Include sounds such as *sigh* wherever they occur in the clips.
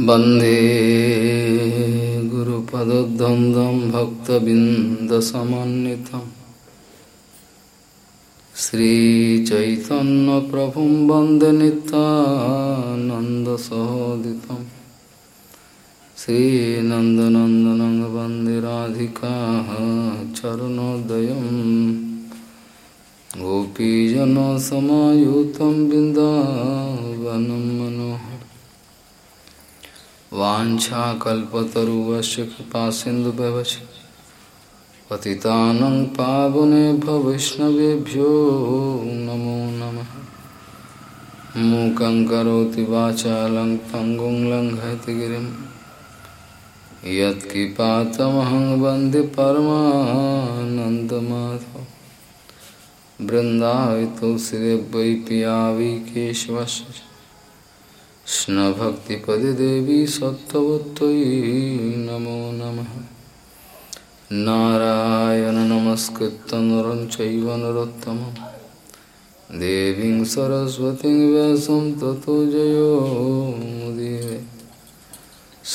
वंदे गुरुपदद्वन्द्वं भक्तबिन्दसमन्वितम् श्रीचैतन्यप्रभुं वंदे नित्यानन्दसहोदितं। श्रीनन्दनन्दनं वंदे राधिका चरणोदयं। गोपीजनसमायुतं बिन्दावनं मनोहर वाछाकल्पतरुवश्य कृपा सिंधु व्यवच पतितानं पावनेभ्य वैष्णवेभ्यो नमो नमः। मूकं करोति वाचालं पङ्गुं लङ्घयति गिरिं यत्कृपातमहं वंदे परमानन्दमाधव। बृन्दावि तुलसीदेव वै पिया वै केशवस्य। कृष्णभक्तिपदे देवी सत्त्ववत्त्वयि नमो नमः नारायण नमस्कृत्य नरं चैव नरोत्तमं देवीं सरस्वतीं व्यासं ततो जयो मुदीरे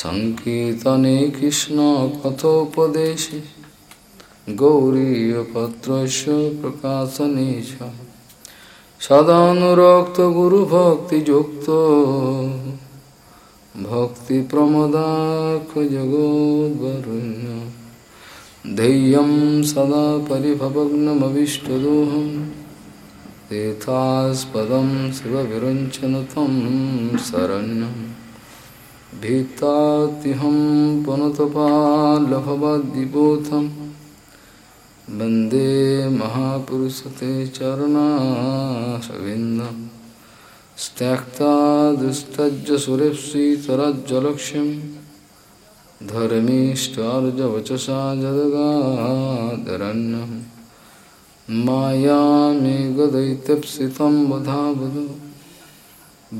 सङ्कीर्तने कृष्णकथोपदेशे गौरीयपत्रस्य प्रकाशने सदानुरक्तगुरुभक्तियुक्तो भक्तिप्रमदाखजगोद्वरुण्य धैर्यं सदा परिभवग्नमविष्टदोहं तेथास्पदं शिवविरञ्चन तं शरण्यं भीतातिहं पुनतपालभवद्दिबोधम् वंदे महापुरुषते चरणाशविन्दं त्यक्ता दुस्तज्ज सुरेप्सितरज्जलक्ष्यं धर्मीष्टार्जवचसा जदगादरण्यं मायामेघदैत्यप्सितं वधावद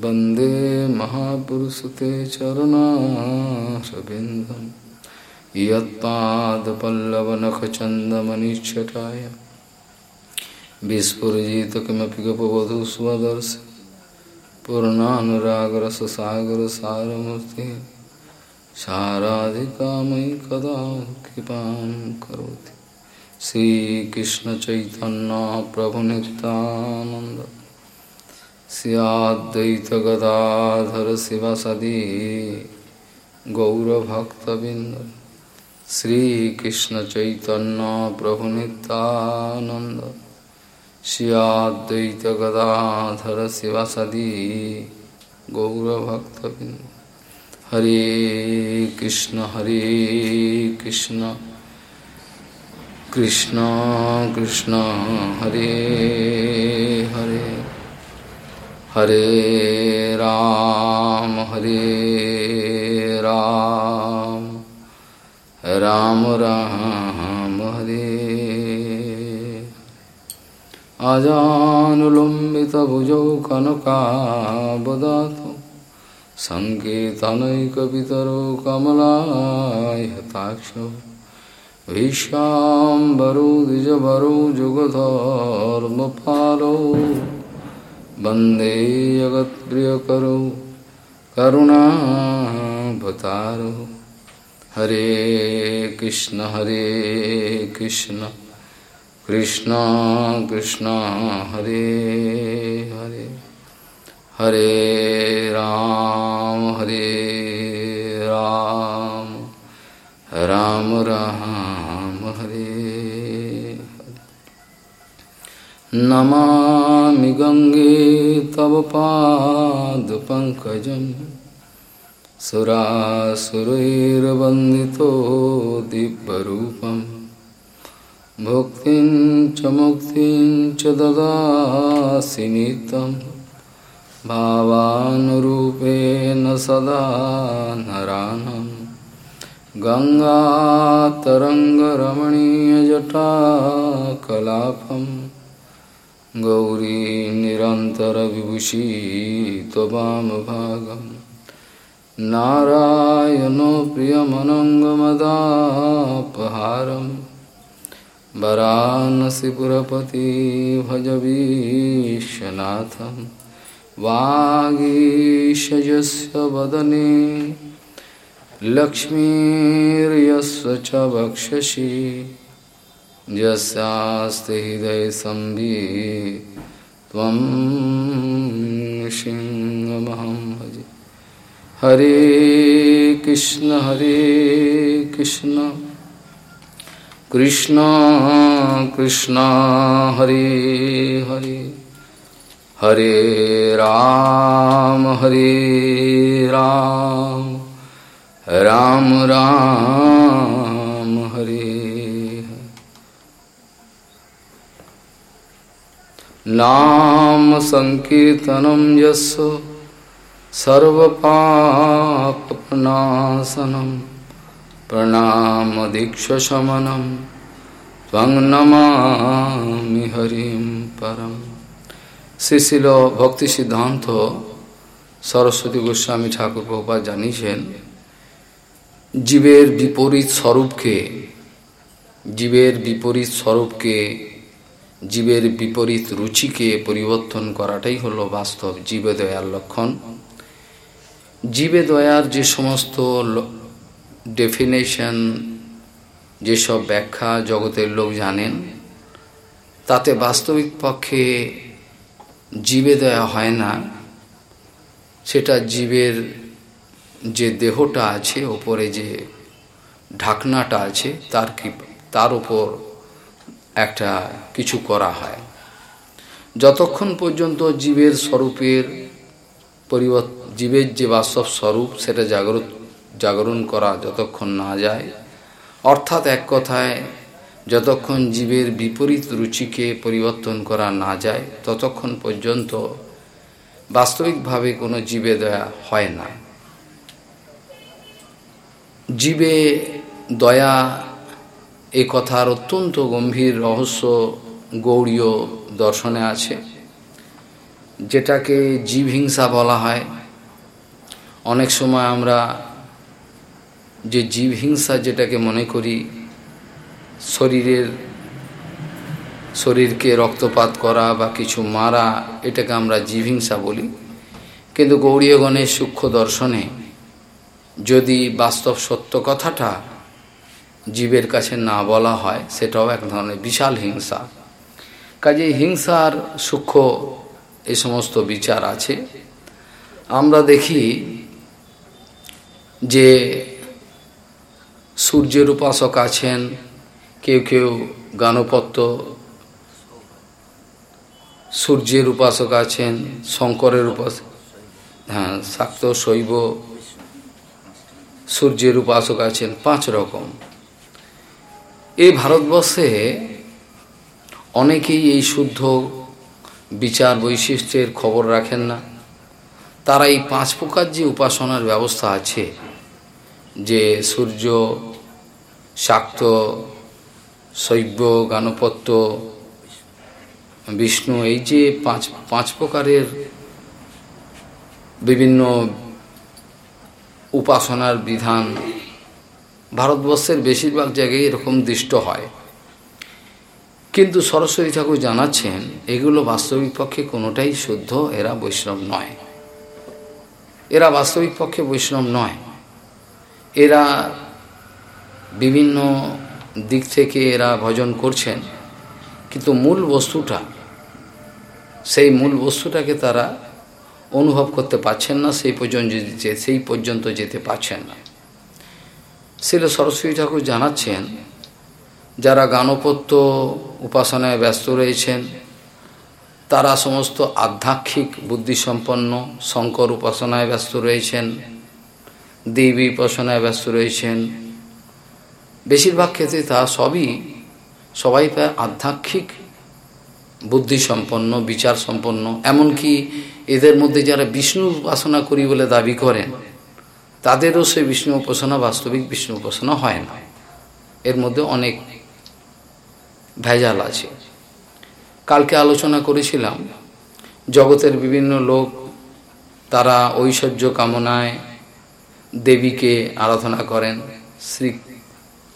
वंदे महापुरुषते चरणाशविन्दम् यत्पादपल्लवनखचन्दमनिच्छटाय विस्फुरिजित किमपि गपवधू स्वदर्श पूर्णानुरागरससागरसारमूर्ति। साराधिकामयि कदा कृपां करोति। श्रीकृष्णचैतन्यप्रभुनितानन्द स्याद्वैतगदाधर शिवसदी गौरभक्तबिन्द। श्रीकृष्ण चैतन्य प्रभु नित्यानंद श्रियाद्वैत गदाधर शिवासदी गौरभक्तबिंद हरे कृष्ण हरे कृष्ण कृष्ण कृष्ण हरे हरे हरे राम हरे राम राम राम हरे। अजानुलम्बितभुजौ कनकावदातु सङ्केतनैकपितरो कमलायताक्षौ। भीष्माम्बरो द्विजभरो जुगधर्मपालो। वंदे जगत्प्रियकरो करुणाभतारो हरे कृष्ण हरे कृष्ण। कृष्ण कृष्ण, हरे हरे। हरे राम हरे राम। राम राम, हरे नमामि गङ्गे तव पादपङ्कजम् सुरासुरैर्वन्दितो दिव्यरूपं भुक्तिं च मुक्तिं च ददासि नित्यं भावानुरूपेण सदा नरानं गङ्गातरङ्गरमणीयजटाकलापं गौरी निरन्तरविभूषी त्ववामभागम् नारायणो प्रियमनङ्गमदापहारं वरानसिपुरपति भजवीशनाथं वागीशयस्य वदने। लक्ष्मीर्यस्य च वक्षसि। यस्यास्ति हृदयसंभि त्वं भजे। हरे कृष्ण हरे कृष्ण। कृष्ण कृष्ण, हरे हरे। हरे राम हरे राम। राम राम, हरे। नाम संकीर्तनम यस्य सर्वपापनाशनम प्रणाम दीक्षशमनम त्वं नमामि हरिं परम শ্রীশিল ভক্তি সিদ্ধান্ত সরস্বতী গোস্বামী ঠাকুর প্রভা জানিয়েছেন জীবের বিপরীত স্বরূপকে জীবের বিপরীত স্বরূপকে জীবের বিপরীত রুচিকে পরিবর্তন করাটাই হলো বাস্তব জীবে দয়ার লক্ষণ জীবে দয়ার যে সমস্ত ডেফিনেশন যেসব ব্যাখ্যা জগতের লোক জানেন, তাতে বাস্তবিক পক্ষে জীবে দেয়া হয় না। সেটা জীবের যে দেহটা আছে, ওপরে যে ঢাকনাটা আছে, তার কি তার উপর একটা কিছু করা হয়। যতক্ষণ পর্যন্ত জীবের স্বরূপের পরিবর্তন জীবের যে বাস্তব স্বরূপ, সেটা জাগরত, জাগরণ করা যতক্ষণ না যায়। অর্থাৎ এক কথায়, যতক্ষণ জীবের বিপরীত রুচিকে পরিবর্তন করা না যায়, ততক্ষণ পর্যন্ত বাস্তবিকভাবে কোনো জীবে দয়া হয় না। জীবে দয়া এই কথার অত্যন্ত গম্ভীর রহস্য গৌড়ীয় দর্শনে আছে, যেটাকে জীব হিংসা বলা হয়। অনেক সময় আমরা যে জীব হিংসা যেটাকে মনে করি, শরীরের, শরীরকে রক্তপাত করা বা কিছু মারা, এটাকে আমরা জীবহিংসা বলি। কিন্তু গৌরীয়গণের সূক্ষ্ম দর্শনে যদি বাস্তব সত্য কথাটা জীবের কাছে না বলা হয়, সেটাও এক ধরনের বিশাল হিংসা। কাজে হিংসার সূক্ষ্ম এই সমস্ত বিচার আছে। আমরা দেখি যে সূর্যের উপাসক আছেন, কেউ কেউ গানপত্য সূর্যের উপাসক আছেন, শঙ্করের উপাসক হ্যাঁ শাক্ত শৈব, সূর্যের উপাসক আছেন, পাঁচ রকম। এই ভারতবর্ষে অনেকেই এই শুদ্ধ বিচার বৈশিষ্ট্যের খবর রাখেন না। তারা এই পাঁচ প্রকার যে উপাসনার ব্যবস্থা আছে যে সূর্য, শাক্ত শৈব গানপত্য বিষ্ণু, এই যে পাঁচ পাঁচ প্রকারের বিভিন্ন উপাসনার বিধান ভারতবর্ষের বেশিরভাগ জায়গায় এরকম দৃষ্ট হয়। কিন্তু সরস্বতী ঠাকুর জানাচ্ছেন, এগুলো বাস্তবিক পক্ষে কোনোটাই শুদ্ধ, এরা বৈষ্ণব নয়। এরা বাস্তবিক পক্ষে বৈষ্ণব নয়। এরা বিভিন্ন দিক থেকে এরা ভজন করছেন, কিন্তু মূল বস্তুটা, সেই মূল বস্তুটাকে তারা অনুভব করতে পারছেন না, সেই পর্যন্ত সেই পর্যন্ত যেতে পারছেন না। শিল সরস্বতী ঠাকুর জানাচ্ছেন, যারা গানপত্য উপাসনায় ব্যস্ত রয়েছেন, তারা সমস্ত আধ্যাত্মিক বুদ্ধিসম্পন্ন শঙ্কর উপাসনায় ব্যস্ত রয়েছেন দেবী উপাসনায় ব্যস্ত রয়েছেন বেশিরভাগ ক্ষেত্রে তা সবই, সবাই প্রায় আধ্যাত্মিক বুদ্ধি সম্পন্ন বিচার সম্পন্ন এমনকি এদের মধ্যে যারা বিষ্ণু উপাসনা করি বলে দাবি করেন, তাদেরও সে বিষ্ণু উপাসনা বাস্তবিক বিষ্ণু উপাসনা হয় না। এর মধ্যে অনেক ভেজাল আছে। কালকে আলোচনা করেছিলাম, জগতের বিভিন্ন লোক তারা ঐশ্বর্য কামনায় দেবীকে আরাধনা করেন। শ্রী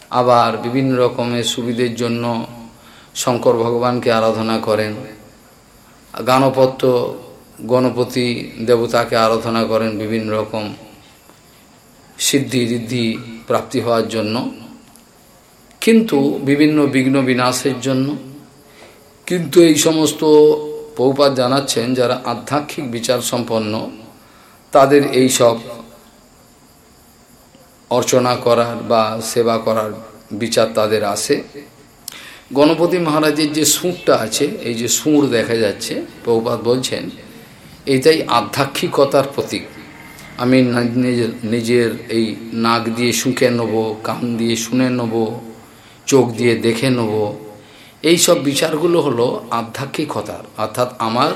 আবার বিভিন্ন রকমের সুবিধের জন্য শঙ্কর ভগবানকে আরাধনা করেন। গানপত্য গণপতি দেবতাকে আরাধনা করেন বিভিন্ন রকম সিদ্ধি ঋদ্ধি প্রাপ্তি হওয়ার জন্য। কিন্তু বিভিন্ন বিঘ্ন বিনাশের জন্য। কিন্তু এই সমস্ত পৌপাত জানাচ্ছেন, যারা আধ্যাত্মিক বিচার সম্পন্ন, তাদের এই সব অর্চনা করার বা সেবা করার বিচার তাদের আসে গণপতি মহারাজের যে সুরটা আছে, এই যে সুর দেখা যাচ্ছে প্রভুপাত বলছেন এইটাই আধ্যাত্মিকতার প্রতীক। আমি নিজের নিজের এই নাক দিয়ে শুঁকে নেব, কান দিয়ে শুনে নেব, চোখ দিয়ে দেখে নেব, এই সব বিচারগুলো হলো আধ্যাত্মিকতার অর্থাৎ আমার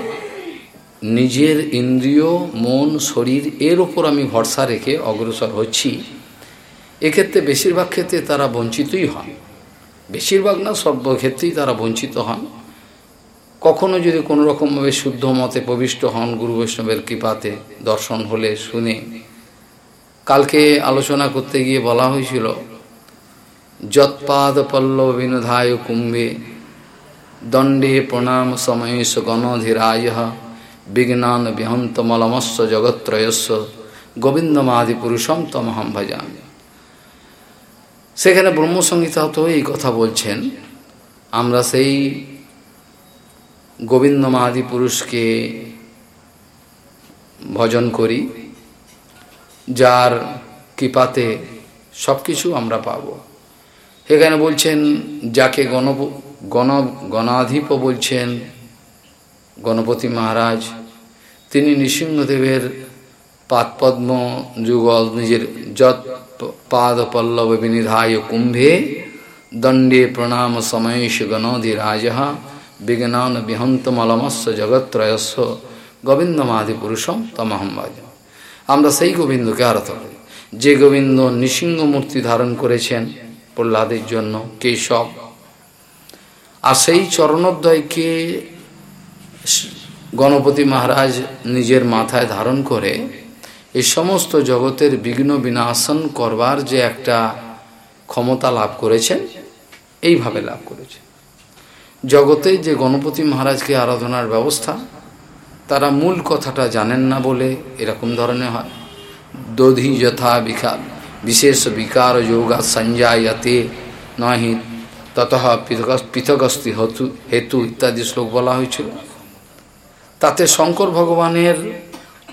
নিজের ইন্দ্রিয়, মন, শরীর, এর ওপর আমি ভরসা রেখে অগ্রসর হচ্ছি। এক্ষেত্রে বেশিরভাগ ক্ষেত্রে তারা বঞ্চিতই হন। বেশিরভাগ না, সব ক্ষেত্রেই তারা বঞ্চিত হন। কখনো যদি কোনো রকমভাবে শুদ্ধ মতে প্রবিষ্ট হন, গুরু বৈষ্ণবের কৃপাতে দর্শন হলে শুনে। কালকে আলোচনা করতে গিয়ে বলা হয়েছিল, যৎপাদ পল্লব বিনোধায় কুম্ভে, দণ্ডে প্রণাম সময়েশ গণধীরায়, বিঘ্নান বিহন্তমলমস্য জগত্রয়স্য গোবিন্দমাদি পুরুষম তমহম ভজামি। সেখানে ব্রহ্মসংহিতাতেও এই কথা বলছেন, আমরা সেই গোবিন্দ মাহাদি পুরুষকে ভজন করি, যার কৃপাতে সব কিছু আমরা পাব। এখানে বলছেন, যাকে গণ গণ, গণাধিপ বলছেন, গণপতি মহারাজ, তিনি নৃসিংহদেবের পাদপদ্ম যুগল নিজের যত পাদ পল্লব বিনিধায় কুম্ভে দণ্ডে প্রণাম সময়েশ গণধিরাজ বিজ্ঞান বিহন্তমলমস্য জগত্রয়স্ব গোবিন্দমাদি পুরুষম তমহম বাজ আমরা সেই গোবিন্দকে আরত করি। যে গোবিন্দ নৃসিংহ মূর্তি ধারণ করেছেন প্রহ্লাদের জন্য, কেশব। আর সেই চরণোদ্বয়কে গণপতি মহারাজ নিজের মাথায় ধারণ করে এই সমস্ত জগতের বিঘ্ন বিনাশন করবার যে একটা ক্ষমতা লাভ করেছেন, এইভাবে লাভ করেছেন। জগতে যে গণপতি মহারাজকে আরাধনার ব্যবস্থা, তারা মূল কথাটা জানেন না বলে এরকম ধরনের হয়। দধি যথা বিকার, বিশেষ বিকার যোগা সঞ্জায়তে নহি, তত পৃথকস্তি হতু হেতু ইত্যাদি শ্লোক বলা হয়েছিল। তাতে শঙ্কর ভগবানের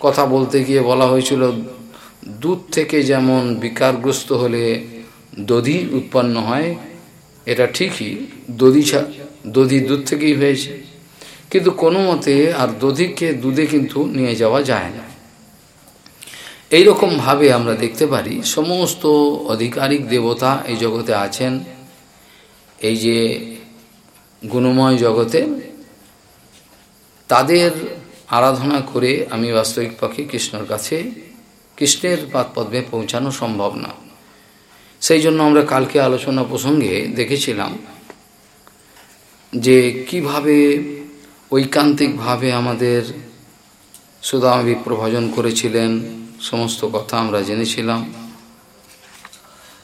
কথা বলতে গিয়ে বলা হয়েছিল, দুধ থেকে যেমন বিকারগ্রস্ত হলে দধি উৎপন্ন হয়, এটা ঠিকই, দধি দধি দুধ থেকেই হয়েছে। কিন্তু কোনো মতে আর দধিকে দুধে কিন্তু নিয়ে যাওয়া যায় না। এই ভাবে আমরা দেখতে পারি, সমস্ত আধিকারিক দেবতা এই জগতে আছেন। এই যে গুণময় জগতে তাদের আরাধনা করে আমি বাস্তবিক পক্ষে কৃষ্ণর কাছে, কৃষ্ণের পাদপদ্মে পৌঁছানো সম্ভব না। সেই জন্য আমরা কালকে আলোচনা প্রসঙ্গে দেখেছিলাম যে কীভাবে ঐকান্তিকভাবে আমাদের সুদাম বিপ্রভজন করেছিলেন, সমস্ত কথা আমরা জেনেছিলাম।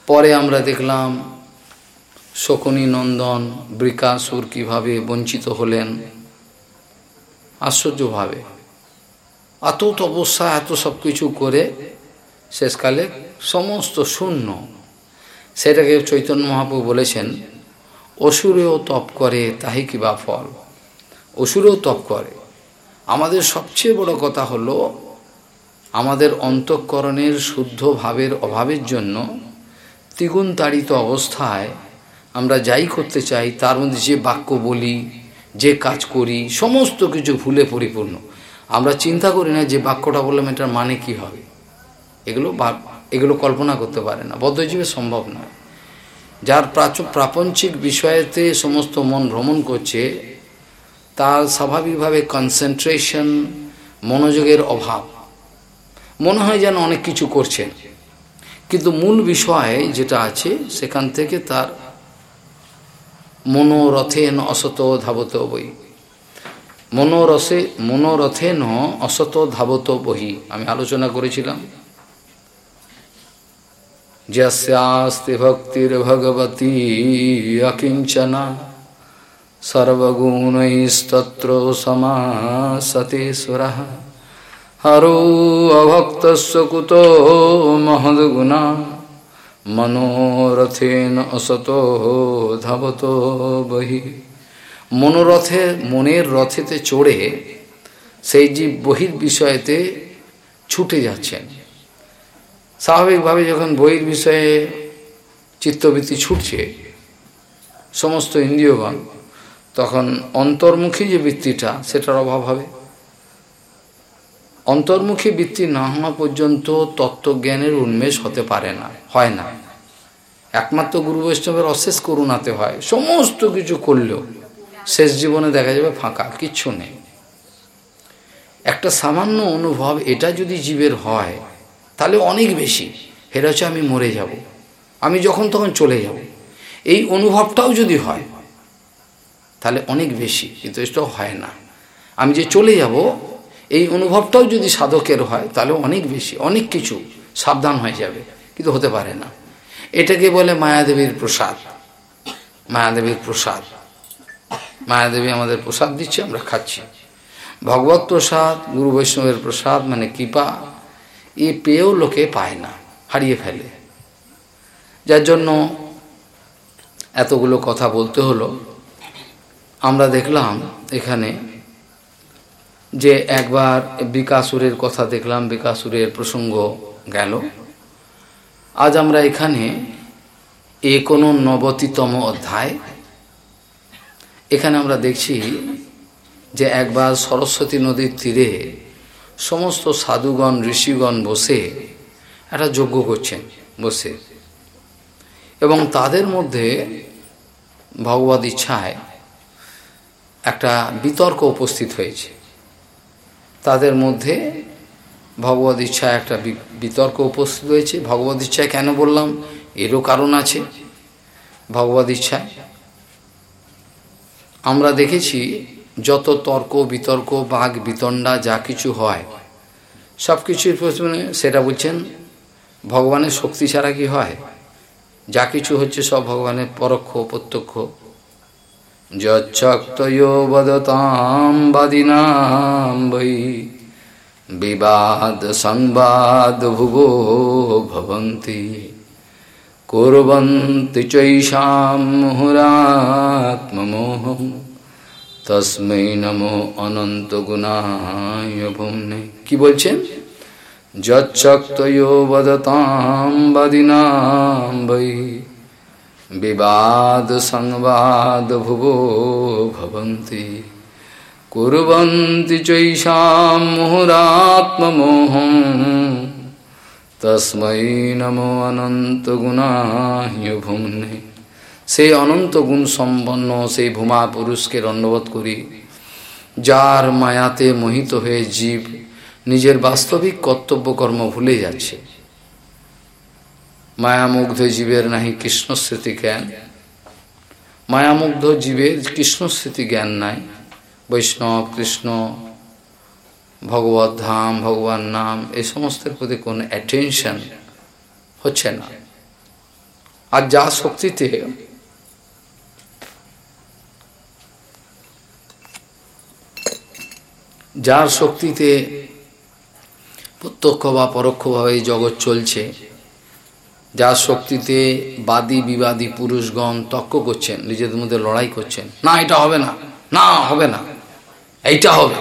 পরে আমরা দেখলাম শকুনি নন্দন, বৃকাসুর কীভাবে বঞ্চিত হলেন। আশ্চর্যভাবে। এত তপস্যা এত সব কিছু করে শেষকালে সমস্ত শূন্য। সেটাকে চৈতন্য মহাপ্রভু বলেছেন, অসুরেও তপ করে, তাহি কিবা ফল। অসুরেও তপ করে। আমাদের সবচেয়ে বড় কথা হলো, আমাদের অন্তঃকরণের শুদ্ধ ভাবের অভাবের জন্য দ্বিগুণ তাড়িত অবস্থায় আমরা যাই করতে চাই, তার মধ্যে যে বাক্য বলি যে কাজ করি, সমস্ত কিছু ভুলে পরিপূর্ণ। আমরা চিন্তা করি না যে বাক্যটা বললাম এটার মানে কি হবে। এগুলো এগুলো কল্পনা করতে পারে না। বদ্ধজীবে সম্ভব নয়। যার প্রাচ, প্রাপঞ্চিক বিষয়েতে সমস্ত মন ভ্রমণ করছে, তার স্বাভাবিকভাবে কনসেন্ট্রেশন মনোযোগের অভাব। মনে হয় যেন অনেক কিছু করছেন কিন্তু মূল বিষয় যেটা আছে, সেখান থেকে তার মনোরথেন অসত ধাবত বই মনোরসে মনোরথে ন অসত ধাবত বহি। আমি আলোচনা করেছিলাম। যস্যাস্তি ভক্তির ভগবতী অকিঞ্চনা সর্বগুণস্তত্র সমাসতে সুরা হরো অভক্ত কুতো মহদ্গুণা মনোরথেন অসত ধাবত বহি। মনোরথে, মনের রথেতে চড়ে সেই জীব বহির বিষয়েতে ছুটে যাচ্ছেন। স্বাভাবিকভাবে যখন বহির বিষয়ে চিত্তবৃত্তি ছুটছে সমস্ত ইন্দ্রিয়গণ, তখন অন্তর্মুখী যে বৃত্তিটা, সেটার অভাব হবে। অন্তর্মুখী বৃত্তি না হওয়া পর্যন্ত তত্ত্বজ্ঞানের উন্মেষ হতে পারে না, হয় না। একমাত্র গুরু বৈষ্ণবের অশেষ করুণাতে হয়, সমস্ত কিছু করলেও শেষ জীবনে দেখা যাবে ফাঁকা, কিচ্ছু নেই। একটা সামান্য অনুভব, এটা যদি জীবের হয়, তাহলে অনেক বেশি। হচ্ছে আমি মরে যাব, আমি যখন তখন চলে যাব। এই অনুভবটাও যদি হয়, তাহলে অনেক বেশি, কিন্তু এটাও হয় না। আমি যে চলে যাব এই অনুভবটাও যদি সাধকের হয়, তাহলে অনেক বেশি, অনেক কিছু সাবধান হয়ে যাবে, কিন্তু হতে পারে না। এটাকে বলে মায়াদেবীর প্রসাদ। মায়াদেবীর প্রসাদ। মায়াদেবী আমাদের প্রসাদ দিচ্ছে, আমরা খাচ্ছি। ভগবত প্রসাদ, গুরু বৈষ্ণবের প্রসাদ মানে কৃপা, এ পেয়েও লোকে পায় না, হারিয়ে ফেলে। যার জন্য এতগুলো কথা বলতে হলো। আমরা দেখলাম এখানে যে একবার বিকাশুরের কথা দেখলাম বিকাশুরের প্রসঙ্গ গেল। আজ আমরা এখানে এ কোনো নবতিতম অধ্যায়। এখানে আমরা দেখছি যে একবার সরস্বতী নদীর তীরে সমস্ত সাধুগণ, ঋষিগণ বসে একটা যজ্ঞ করছেন, বসে। এবং তাদের মধ্যে ভগবত ইচ্ছায় একটা বিতর্ক উপস্থিত হয়েছে। তাদের মধ্যে ভগবত ইচ্ছায় একটা বিতর্ক উপস্থিত হয়েছে। ভগবত ইচ্ছায় কেন বললাম? এরও কারণ আছে। ভগবত ইচ্ছায় আমরা দেখেছি যত তর্ক, বিতর্ক, বাঘ, বিতণ্ডা যা কিছু হয়, সব কিছুর প্রশ্নে সেটা বলছেন, ভগবানের শক্তি ছাড়া কি হয়? যা কিছু হচ্ছে সব ভগবানের পরোক্ষ, প্রত্যক্ষ। বৈ। বিবাদ সংবাদ ভুগো ভবন্তি। কুর্বন্তি চৈষাম মুহুরাত্মমোহম তস্মৈ নমো অনন্ত গুণায় ভুমনে কি বলছেন? যচ্ছক্তয় বদতাম বাদিনাম বৈ। বিবাদ সংবাদ ভুবো ভবন্তি। কুর্বন্তি চৈষাম মুহুরাত্মমোহম তস্মৈ নমো অনন্ত গুণাহ্য ভুমনে সেই অনন্ত গুণ সম্পন্ন সেই ভূমা পুরুষকে দণ্ডবোধ করি, যার মায়াতে মোহিত হয়ে জীব নিজের বাস্তবিক কর্তব্যকর্ম ভুলে যাচ্ছে। মায়ামুগ্ধ জীবের নাহি কৃষ্ণস্মৃতি জ্ঞান। মায়ামুগ্ধ জীবের কৃষ্ণস্মৃতি জ্ঞান নাই। বৈষ্ণব, কৃষ্ণ, ভগবত ধাম, ভগবান নাম এই সমস্তের প্রতি কোনো অ্যাটেনশন হচ্ছে না। আর যা শক্তিতে যার শক্তিতে প্রত্যক্ষ বা পরোক্ষভাবে জগৎ চলছে যার শক্তিতে বাদী, বিবাদী পুরুষগণ তক্ক করছেন, নিজেদের মধ্যে লড়াই করছেন। না, এটা হবে না। না, হবে না। এইটা হবে।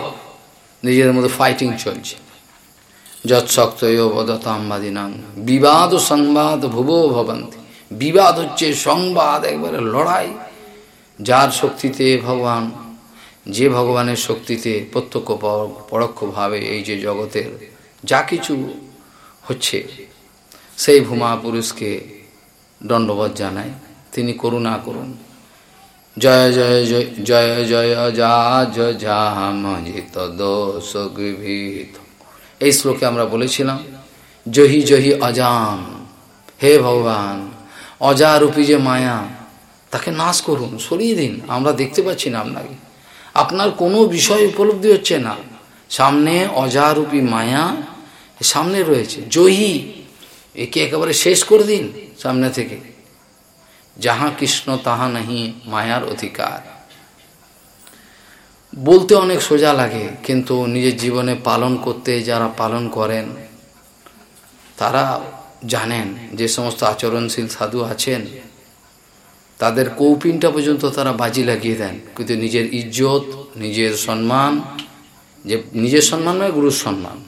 নিজেদের মধ্যে ফাইটিং চলছে। যৎসক্তয় বদতাম্বাদী নাম বিবাদ ও সংবাদ ভুব ভবন্তি। বিবাদ হচ্ছে সংবাদ, একবারে লড়াই। যার শক্তিতে ভগবান, যে ভগবানের শক্তিতে প্রত্যক্ষ পরোক্ষভাবে এই যে জগতের যা কিছু হচ্ছে সেই ভূমা পুরুষকে দণ্ডবোধ জানায়। তিনি করুণা করুন। জয় জয় জয় জয় জয় যা জিত দোষগৃভীত এই শ্লোকে আমরা বলেছিলাম, জহি জহি, অজাম, হে ভগবান, অজারূপী যে মায়া, তাকে নাশ করুন, সরিয়ে দিন। আমরা দেখতে পাচ্ছি না আপনাকে। আপনার কোনো বিষয় উপলব্ধি হচ্ছে না। সামনে অজারূপী মায়া সামনে রয়েছে। জহি একে একেবারে শেষ করে দিন সামনে থেকে। যাহা কৃষ্ণ, তাহা নাহি, মায়ার অধিকার। বলতে অনেক সোজা লাগে, কিন্তু নিজের জীবনে পালন করতে যারা পালন করেন, তারা জানেন যে সমস্ত আচরণশীল সাধু আছেন, তাদের কৌপিনটা পর্যন্ত তারা বাজি লাগিয়ে দেন। কিন্তু নিজের ইজ্জত, নিজের সম্মান, যে নিজের সম্মান নয়, গুরুর সম্মান।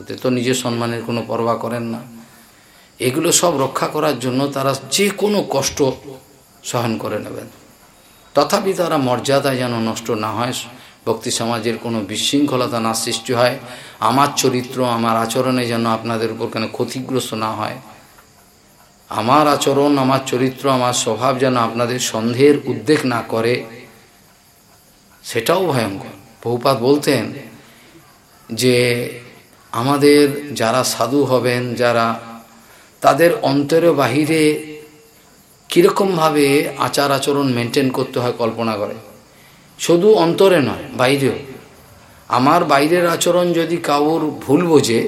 ওতে তো নিজের সম্মানের কোনো পরবা করেন না। এগুলো সব রক্ষা করার জন্য তারা যে কোনো কষ্ট সহন করে নেবেন। তথাপি তারা মর্যাদা যেন নষ্ট না হয়, ভক্তি সমাজের কোনো বিশৃঙ্খলতা না সৃষ্টি হয়, আমার চরিত্র, আমার আচরণে যেন আপনাদের উপর কেন ক্ষতিগ্রস্ত না হয়। আমার আচরণ, আমার চরিত্র, আমার স্বভাব যেন আপনাদের সন্দেহের উদ্বেগ না করে, সেটাও ভয়ঙ্কর। বহুপাত বলতেন যে, আমাদের যারা সাধু হবেন, যারা তাদের অন্তরে বাহিরে কীরকমভাবে আচার আচরণ মেনটেন করতে হয় কল্পনা করে। শুধু অন্তরে নয়, বাইরেও। আমার বাইরের আচরণ যদি কাউর ভুল বোঝে,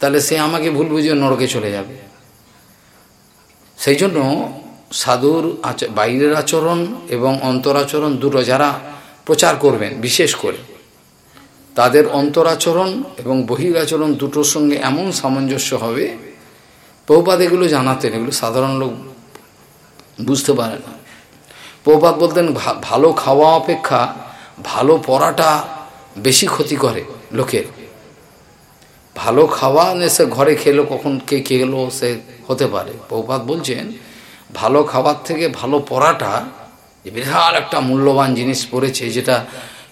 তাহলে সে আমাকে ভুল বুঝে নরকে চলে যাবে। সেই জন্য সাধুর বাইরের আচরণ এবং অন্তরাচরণ দুটো যারা প্রচার করবেন, বিশেষ করে, তাদের অন্তরাচরণ এবং বহিরাচরণ দুটোর সঙ্গে এমন সামঞ্জস্য হবে বহুপাত এগুলো জানাতেন, এগুলো সাধারণ লোক বুঝতে পারে না। প্রপাত বলতেন ভালো খাওয়া অপেক্ষা, ভালো পড়াটা বেশি ক্ষতি করে লোকের। ভালো খাওয়া সে ঘরে খেলো, কখন কে খেলো সে হতে পারে। প্রপাত বলছেন, ভালো খাবার থেকে ভালো পড়াটা বিশাল একটা মূল্যবান জিনিস পড়েছে, যেটা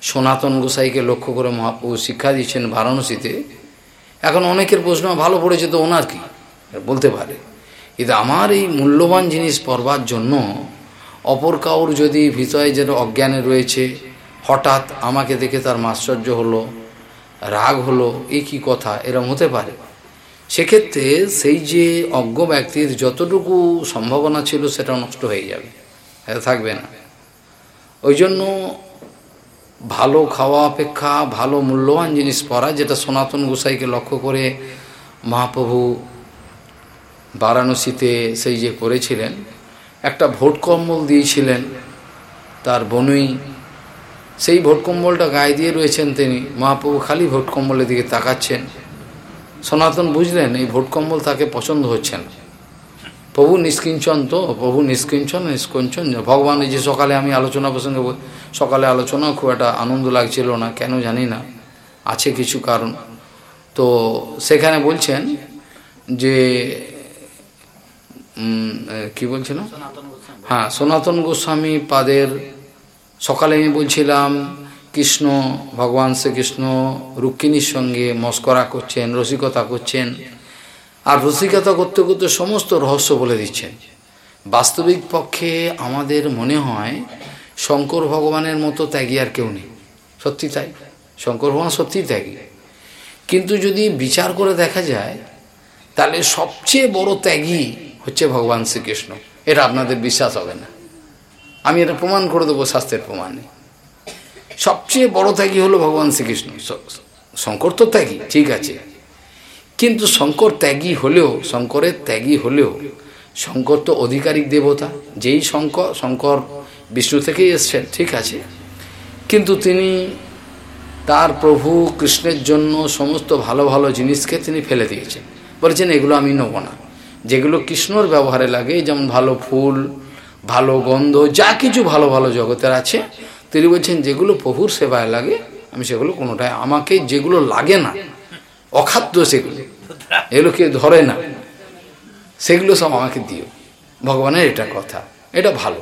সনাতন গোসাইকে লক্ষ্য করে মহাপ্রভু শিক্ষা দিচ্ছেন বারাণসীতে। এখন অনেকের প্রশ্ন, ভালো পড়েছে তো ওনার কি? বলতে পারে। কিন্তু আমার এই মূল্যবান জিনিস পড়বার জন্য অপর কাউর যদি ভিতরে যেন অজ্ঞানে রয়েছে, হঠাৎ আমাকে দেখে তার মাশ্চর্য হলো, রাগ হলো এই কি কথা? এরম হতে পারে। সেক্ষেত্রে সেই যে অজ্ঞ ব্যক্তির যতটুকু সম্ভাবনা ছিল সেটা নষ্ট হয়ে যাবে এটা থাকবে না। ওই জন্য ভালো খাওয়া অপেক্ষা, ভালো মূল্যবান জিনিস পড়া, যেটা সনাতন গোসাইকে লক্ষ্য করে মহাপ্রভু বারাণসীতে সেই যে করেছিলেন, একটা ভোট কম্বল দিয়েছিলেন তার বনুই। সেই ভোট কম্বলটা গায়ে দিয়ে রয়েছেন তিনি। মহাপ্রভু খালি ভোট কম্বলের দিকে তাকাচ্ছেন। সনাতন বুঝলেন, এই ভোট কম্বল তাকে পছন্দ হচ্ছে না। প্রভু নিষ্কিঞ্চন তো, প্রভু নিষ্কিঞ্চন, নিষ্কঞ্চন। ভগবান যে সকালে আমি আলোচনা প্রসঙ্গে সকালে আলোচনা খুব একটা আনন্দ লাগছিল না, কেন জানি না, আছে কিছু কারণ। তো সেখানে বলছেন যে কি বলছিলাম হ্যাঁ সনাতন গোস্বামী পাদের সকালে আমি বলছিলাম, কৃষ্ণ, ভগবান শ্রীকৃষ্ণ রুক্মিণীর সঙ্গে মস্করা করছেন, রসিকতা করছেন, আর রসিকতা করতে করতে সমস্ত রহস্য বলে দিচ্ছেন। বাস্তবিক পক্ষে আমাদের মনে হয়, শঙ্কর ভগবানের মতো ত্যাগী আর কেউ নেই। সত্যি তাই? শঙ্কর ভগবান সত্যিই ত্যাগী। কিন্তু যদি বিচার করে দেখা যায়, তাহলে সবচেয়ে বড় ত্যাগী হচ্ছে ভগবান শ্রীকৃষ্ণ। এটা আপনাদের বিশ্বাস হবে না। আমি এটা প্রমাণ করে দেবো শাস্ত্রের প্রমাণে। সবচেয়ে বড় ত্যাগী হলো ভগবান শ্রীকৃষ্ণ। শঙ্কর তো ত্যাগী, ঠিক আছে। কিন্তু শঙ্কর ত্যাগী হলেও, শঙ্করের ত্যাগী হলেও, শঙ্কর তো অধিকারিক দেবতা। যেই শঙ্কর শঙ্কর বিষ্ণু থেকেই এসছেন, ঠিক আছে। কিন্তু তিনি তার প্রভু কৃষ্ণের জন্য সমস্ত ভালো ভালো জিনিসকে তিনি ফেলে দিয়েছেন। বলেছেন, এগুলো আমি নেব না। যেগুলো কৃষ্ণর ব্যবহারে লাগে, যেমন ভালো ফুল, ভালো গন্ধ, যা কিছু ভালো ভালো জগতের আছে, তিনি বলছেন যেগুলো প্রভুর সেবায় লাগে, আমি সেগুলো কোনোটাই, আমাকে যেগুলো লাগে না, অখাদ্য সেগুলো, এগুলো কেউ ধরে না, সেগুলো সব আমাকে দিও। ভগবানের এটা কথা, এটা ভালো।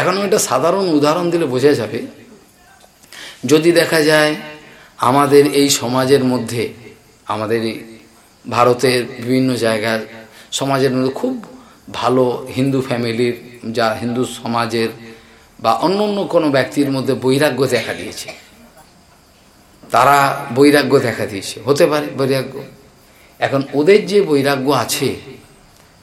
এখন এটা সাধারণ উদাহরণ দিলে বোঝা যাবে, যদি দেখা যায় আমাদের এই সমাজের মধ্যে, আমাদের ভারতের বিভিন্ন জায়গার সমাজের মধ্যে খুব ভালো হিন্দু ফ্যামিলির যা হিন্দু সমাজের বা অন্য অন্য কোনো ব্যক্তির মধ্যে বৈরাগ্য দেখা দিয়েছে। তারা বৈরাগ্য দেখা দিয়েছে। হতে পারে বৈরাগ্য। এখন ওদের যে বৈরাগ্য আছে,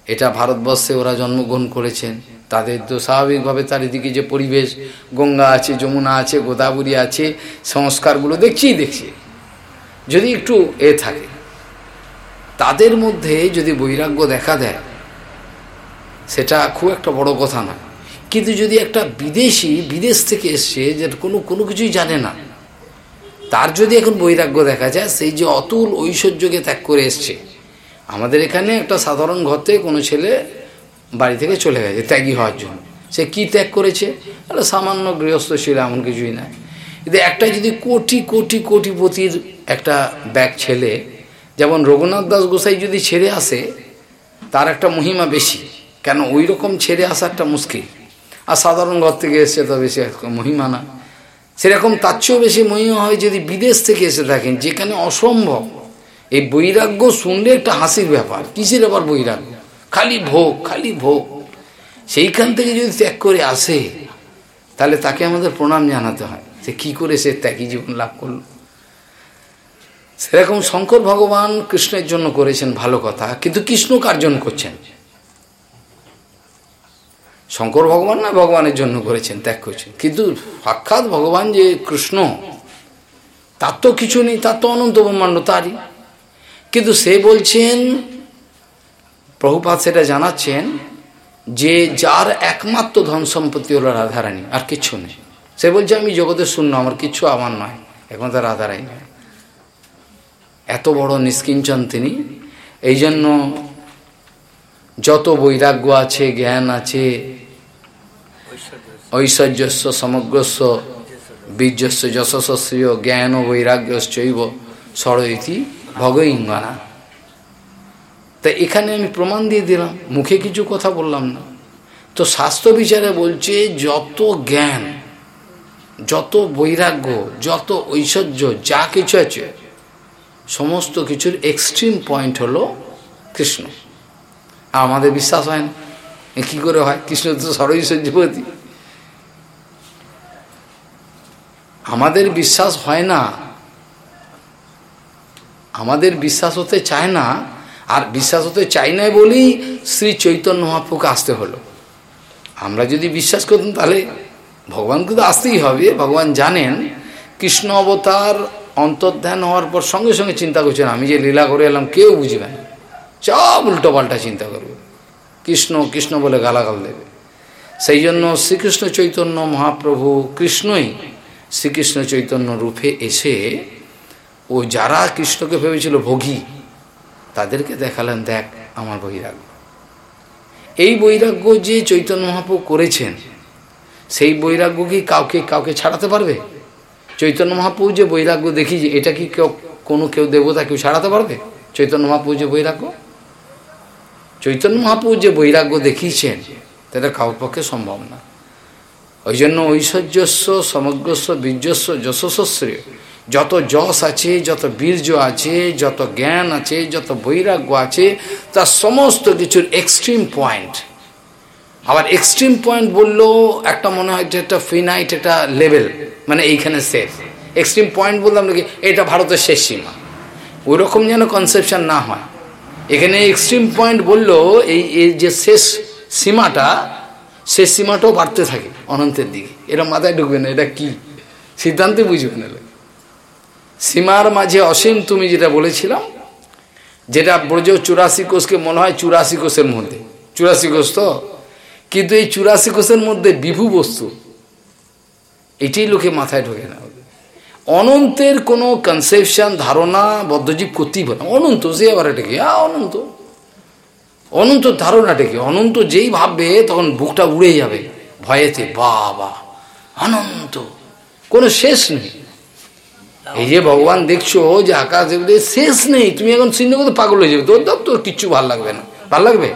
এটা ভারতবর্ষে ওরা জন্মগ্রহণ করেছেন। তাদের তো স্বাভাবিকভাবে চারিদিকে যে পরিবেশ, গঙ্গা আছে, যমুনা আছে, গোদাবরী আছে, সংস্কারগুলো দেখছিই দেখছি। যদি একটু এ থাকে তাদের মধ্যে যদি বৈরাগ্য দেখা দেয়, সেটা খুব একটা বড় কথা না। কিন্তু যদি একটা বিদেশি, বিদেশ থেকে এসছে যে কোনো কোনো কিছুই জানে না, তার যদি এখন বৈরাগ্য দেখা যায়, সেই যে অতুল ঐশ্বর্যকে ত্যাগ করে এসছে, আমাদের এখানে একটা সাধারণ ঘর থেকে কোনো ছেলে বাড়ি থেকে চলে গেছে ত্যাগী হওয়ার জন্য। সে কি ত্যাগ করেছে? একটা সামান্য গৃহস্থ ছিল, এমন কিছুই নাই কিন্তু একটা যদি কোটি কোটি, কোটিপতির একটা ব্যাগ ছেলে যেমন রঘুনাথ দাস গোসাই যদি ছেড়ে আসে, তার একটা মহিমা বেশি। কেন? ওই রকম ছেড়ে আসাটা মুশকিল। আর সাধারণ ঘর থেকে এসছে তো বেশি মহিমা না। সেরকম তার চেয়েও বেশি মহিমা হয় যদি বিদেশ থেকে এসে থাকেন যেখানে অসম্ভব। এই বৈরাগ্য শুনলে একটা হাসির ব্যাপার। কিসের ব্যাপার বৈরাগ্য? খালি ভোগ খালি ভোগ। সেইখান থেকে যদি ত্যাগ করে আসে, তাহলে তাকে আমাদের প্রণাম জানাতে হয়। সে কি করে সে ত্যাগী জীবন লাভ করল? সেরকম শঙ্কর ভগবান কৃষ্ণের জন্য করেছেন ভালো কথা, কিন্তু কৃষ্ণ কার জন্য করছেন? শঙ্কর ভগবান না ভগবানের জন্য করেছেন, ত্যাগ করেছেন? কিন্তু সাক্ষাৎ ভগবান যে কৃষ্ণ, তার তো কিছু নেই, তার তো অনন্ত ব্রহ্মাণ্ড, তারই। কিন্তু সে বলছেন প্রভুপাত সেটা জানাচ্ছেন যে যার একমাত্র ধন সম্পত্তি হলো রাধারানী, আর কিচ্ছু নেই। সে বলছে, আমি জগতের শূন্য, আমার কিচ্ছু আমার নয় এখন তো রাধারানী নয়। এত বড় নিষ্কিঞ্চন তিনি। এই জন্য যত বৈরাগ্য আছে, জ্ঞান আছে, ঐশ্বর্যস্ব, সমগ্রস্ব, বীর্যস্ব যশস্বীয় জ্ঞান ও বৈরাগ্যশ্চৈব সরইতি ভগইঙ্গনা তা এখানে আমি প্রমাণ দিয়ে দিলাম, মুখে কিছু কথা বললাম না। তো স্বাস্থ্য বিচারে বলছে, যত জ্ঞান, যত বৈরাগ্য, যত ঐশ্বর্য, যা কিছু আছে সমস্ত কিছুর এক্সট্রিম পয়েন্ট হলো কৃষ্ণ। আর আমাদের বিশ্বাস হয় না। কী করে হয়? কৃষ্ণ তো সরৈশ্বর্যপতি আমাদের বিশ্বাস হয় না। আমাদের বিশ্বাস হতে চায় না। আর বিশ্বাস হতে চাই না বলেই শ্রী চৈতন্য মহাপ্রুকে আসতে হলো। আমরা যদি বিশ্বাস করতাম তাহলে ভগবানকে তো আসতেই হবে। ভগবান জানেন কৃষ্ণ অবতার অন্তর্ধান হওয়ার পর সঙ্গে সঙ্গে চিন্তা করছেন, আমি যে লীলা করে এলাম, কেউ বুঝবে না। সব উল্টো পাল্টা চিন্তা করবে। কৃষ্ণ কৃষ্ণ বলে গালাগাল দেবে। সেই জন্য শ্রীকৃষ্ণ চৈতন্য মহাপ্রভু কৃষ্ণই শ্রীকৃষ্ণ চৈতন্য রূপে এসে, ও যারা কৃষ্ণকে ভেবেছিল ভোগী, তাদেরকে দেখালেন, দেখ, আমার বৈরাগ্য। এই বৈরাগ্য যে চৈতন্য মহাপ্রভু করেছেন, সেই বৈরাগ্য কি কাউকে কাউকে ছাড়াতে পারবে? চৈতন্য মহাপ্রভু যে বৈরাগ্য দেখি যে এটা কি কেউ কোনো কেউ দেবতা কেউ ছাড়াতে পারবে? চৈতন্য মহাপ্রভু যে বৈরাগ্য? চৈতন্য মহাপ্রভু যে বৈরাগ্য দেখিয়েছেন সেটা কাউর পক্ষে সম্ভব না। ওই জন্য ঐশ্বর্যস্ব, সমগ্রস্ব, বীর্যস্ব, যশস্বশ্রী, যত যশ আছে, যত বীর্য আছে, যত জ্ঞান আছে, যত বৈরাগ্য আছে, তার সমস্ত কিছুর এক্সট্রিম পয়েন্ট আবার এক্সট্রিম পয়েন্ট বললেও একটা মনে হয় যে একটা ফিনাইট একটা লেভেল মানে এইখানে শেষ এক্সট্রিম পয়েন্ট বললাম নাকি, এটা ভারতের শেষ সীমা। ওই রকম যেন কনসেপশন না হয়। এখানে এক্সট্রিম পয়েন্ট বললেও এই এই যে শেষ সীমাটা, শেষ সীমাটাও বাড়তে থাকে অনন্তের দিকে। এটা মাথায় ঢুকবে না, এটা কি? সিদ্ধান্তে বুঝবে না সীমার মাঝে অসীম তুমি যেটা বলেছিলাম, যেটা ব্রজ চুরাশি কোষকে মনে হয় চুরাশি কোষের মধ্যে। চুরাশি কোষ তো? কিন্তু এই চুরাশি কোষের মধ্যে বিভু বস্তু, এটাই লোকে মাথায় ঢোকে না। অনন্তের কোনো কনসেপশন ধারণা, বদ্ধজীব করতেই পারে অনন্ত, সে আবার এটা কি? অনন্ত। অনন্ত ধারণাটা কি? অনন্ত যেই ভাববে, তখন বুকটা উড়ে যাবে ভয়েতে। বাবা, অনন্ত। কোনো শেষ নেই। এই যে ভগবান দেখছ যে আকাশ শেষ নেই। তুমি এখন চিহ্ন করতে পাগল হয়ে যাবে। তোর তোর কিচ্ছু ভালো লাগবে না। ভালো লাগবে?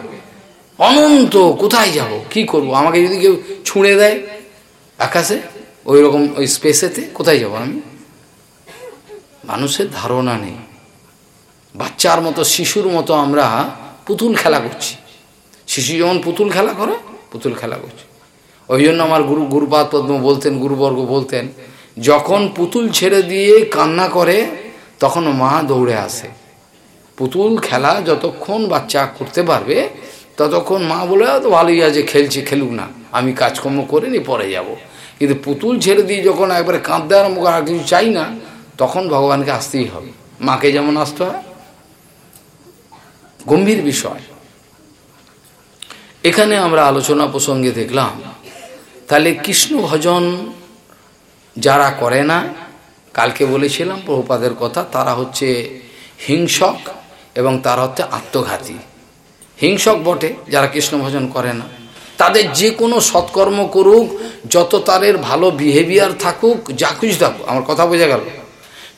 অনন্ত, কোথায় যাব? কি করব? আমাকে যদি কেউ ছুঁড়ে দেয় আকাশে ওই রকম ওই স্পেসেতে কোথায় যাব আমি? মানুষের ধারণা নেই। বাচ্চার মতো, শিশুর মতো আমরা পুতুল খেলা করছি। শিশু যেমন পুতুল খেলা করে, পুতুল খেলা করছে। ওই জন্য আমার গুরু, গুরুপাদ পদ্ম বলতেন, গুরুবর্গ বলতেন, যখন পুতুল ছেড়ে দিয়ে কান্না করে তখন মা দৌড়ে আসে। পুতুল খেলা যতক্ষণ বাচ্চা করতে পারবে ততক্ষণ মা বলে তো ভালোই আছে, খেলছে, খেলুক না। আমি কাজকর্ম করে নি পরে যাব। কিন্তু পুতুল ছেড়ে দিয়ে যখন একবারে কাঁদতে আরম্ভ করা কিছু চাই না, তখন ভগবানকে আসতেই হবে। মাকে যেমন আসতে হয়। গম্ভীর বিষয়। এখানে আমরা আলোচনা প্রসঙ্গে দেখলাম, তাহলে কৃষ্ণ ভজন যারা করে না, কালকে বলেছিলাম প্রভুপাদের কথা, তারা হচ্ছে হিংসক এবং তারা হচ্ছে আত্মঘাতী। হিংসক বটে যারা কৃষ্ণ ভজন করে না। তাদের যে কোনো সৎকর্ম করুক, যত তাদের ভালো বিহেভিয়ার থাকুক, যা খুশি থাকুক, আমার কথা বোঝা গেল।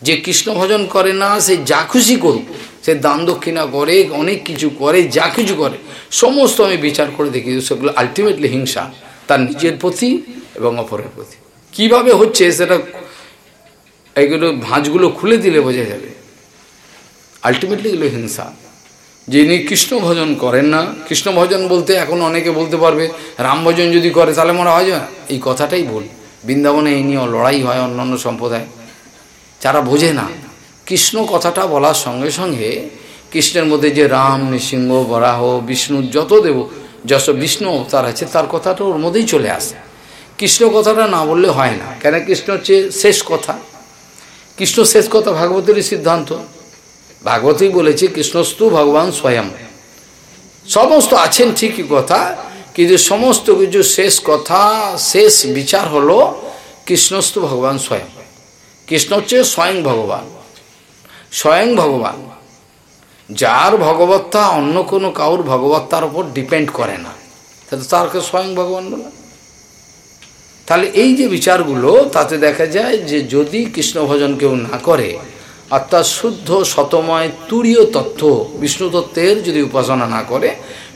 যে কৃষ্ণ ভজন করে না, সে যা খুশি করুক, সে দান দক্ষিণা করে, অনেক কিছু করে, যা কিছু করে, সমস্ত আমি বিচার করে দেখি সেগুলো আলটিমেটলি হিংসা, তার নিজের প্রতি এবং অপরের প্রতি। কীভাবে হচ্ছে সেটা এইগুলো ভাঁজগুলো খুলে দিলে বোঝা যাবে। আলটিমেটলি এগুলো হিংসা। যিনি কৃষ্ণ ভজন করেন না, কৃষ্ণ ভজন বলতে এখন অনেকে বলতে পারবে, রাম ভজন যদি করে তাহলে মনে হয় না এই কথাটাই ভুল। বৃন্দাবনে এই নিয়ে লড়াই হয় অন্যান্য সম্প্রদায়। যারা বোঝে না, কৃষ্ণ কথাটা বলার সঙ্গে সঙ্গে কৃষ্ণের মধ্যে যে রাম, নৃসিংহ, বরাহ, বিষ্ণু যত দেব, যশ বিষ্ণু অবতার আছে, তার কথাটা ওর মধ্যেই চলে আসে। কৃষ্ণ কথাটা না বললে হয় না। কেন? কৃষ্ণ হচ্ছে শেষ কথা। কৃষ্ণ শেষ কথা ভাগবতেরই সিদ্ধান্ত। ভাগবতই বলেছে, কৃষ্ণস্তু ভগবান স্বয়ং। সমস্ত আছেন ঠিকই কথা, কিন্তু সমস্ত কিছু শেষ কথা, শেষ বিচার হলো কৃষ্ণস্তু ভগবান স্বয়ং। কৃষ্ণ হচ্ছে স্বয়ং ভগবান। স্বয়ং ভগবান। যার ভগবত্তা অন্য কোনো কাউর ভগবত্তার উপর ডিপেন্ড করে না। তাহলে তারকে স্বয়ং ভগবান বলে। তাহলে এই যে বিচারগুলো, তাতে দেখা যায় যে যদি কৃষ্ণ ভজন কেউ না করে অর্থাৎ শুদ্ধ শতময় তুরীয় তত্ত্ব বিষ্ণু তত্ত্বের যদি উপাসনা না করে,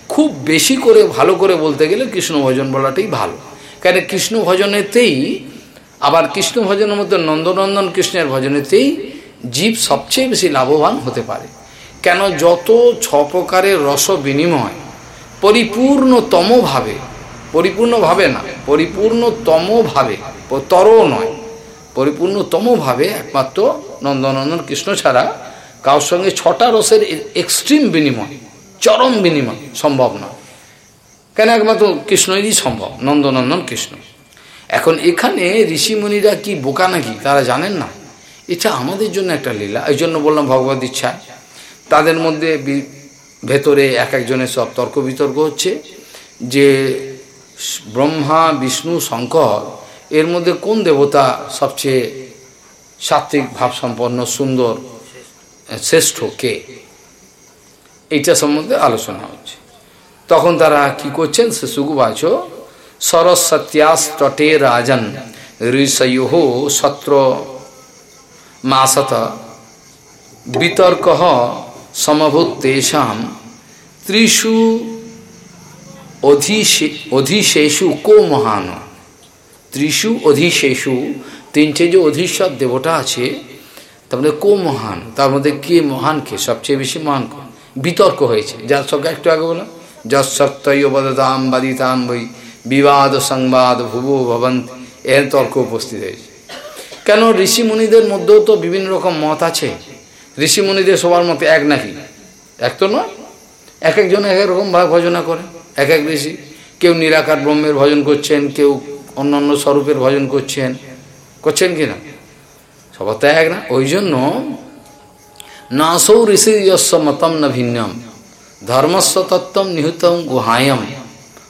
খুব বেশি করে, ভালো করে বলতে গেলে কৃষ্ণ ভজন বলাটাই ভালো। কেন কৃষ্ণ ভজনেতেই, আবার কৃষ্ণ ভজনের মধ্যে নন্দনন্দন কৃষ্ণের ভজনেতেই জীব সবচেয়ে বেশি লাভবান হতে পারে। কেন যত ছ প্রকারের রস বিনিময় পরিপূর্ণতমভাবে পরিপূর্ণভাবে না পরিপূর্ণতমভাবে তর নয় পরিপূর্ণতমভাবে একমাত্র নন্দনন্দন কৃষ্ণ ছাড়া কারোর সঙ্গে ছটা রসের এক্সট্রিম বিনিময়, চরম বিনিময় সম্ভব না কেন একমাত্র কৃষ্ণই সম্ভব? নন্দনন্দন কৃষ্ণ। এখন এখানে ঋষিমুনিরা কি বোকা নাকি, তারা জানেন না। এটা আমাদের জন্য একটা লীলা, এই জন্য বললাম ভগবত ইচ্ছা তাদের মধ্যে ভেতরে এক একজনের সব তর্ক বিতর্ক হচ্ছে যে ব্রহ্মা, বিষ্ণু, শঙ্কর এর মধ্যে কোন দেবতা সবচেয়ে সাত্বিক ভাবসম্পন্ন, সুন্দর, শ্রেষ্ঠ, কে? এইটা সম্বন্ধে আলোচনা হচ্ছে। তখন তারা কি করছেন? সে সুগুবাচ সরস্বত্যাস তটে রাজন ঋষয়ো সত্র মাসত, বিতর্ক সমভূত তেষাম, ত্রিষু অধিশেষু কো মহান। ত্রিশু অধিশেষু, তিনটে যে অধীশ্বর দেবতা আছে, তার মধ্যে কো মহান, তার মধ্যে কে মহান কে, সবচেয়ে বেশি মহান বিতর্ক হয়েছে। যার সঙ্গে একটু আগে বললাম যশ সত্যই বদতাম বাদিতাম বই বিবাদ সংবাদ ভুব ভবন এর তর্ক উপস্থিত হয়েছে। কেন ঋষিমুনিদের মধ্যেও তো বিভিন্ন রকম মত আছে? ঋষিমুনিদের সবার মতে এক নাকি? এক তো নয়। এক একজন এক এক রকম ভাবে ভজনা করে। এক এক ঋষি। কেউ নিরাকার ব্রহ্মের ভজন করছেন, কেউ অন্যান্য স্বরূপের ভজন করছেন। করছেন কি না সবার তো এক না। ওই জন্য নাসৌ ঋষি যস্য মতম না ভিন্নম। ধর্মস্ব তত্ত্বম নিহতম গুহায়ম।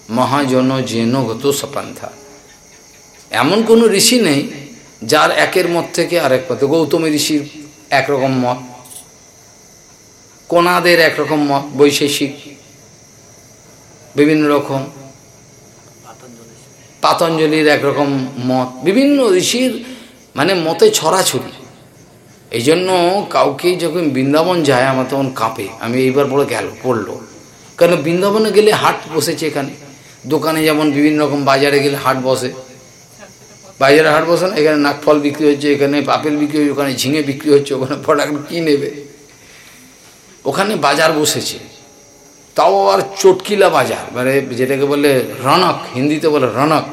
মহাজন জেন গত সপন্থা। এমন কোনো ঋষি নেই, যার একের মত থেকে আরেক পথে। গৌতম ঋষির একরকম মত। কোনাদের একরকম মত। বৈশেষিক। বিভিন্ন রকম। পাতঞ্জলির একরকম মত। বিভিন্ন ঋষির মানে মতে ছড়াছড়ি। এই জন্য কাউকে যখন বৃন্দাবন যায়, আমার তখন কাঁপে। আমি এইবার বলে গেল, পড়ল। কেন, বৃন্দাবনে গেলে হাট বসেছে এখানে। দোকানে যেমন বিভিন্ন রকম বাজারে গেলে হাট বসে। বাজারে হাট বসে না, এখানে নাকফল বিক্রি হচ্ছে, এখানে আপেল বিক্রি হচ্ছে, ওখানে ঝিঙে বিক্রি হচ্ছে, ওখানে প্রোডাক্ট কী নেবে? ওখানে বাজার বসেছে। তাও আর চটকিলা বাজার মানে যেটাকে বলে রনক হিন্দিতে বলে রনক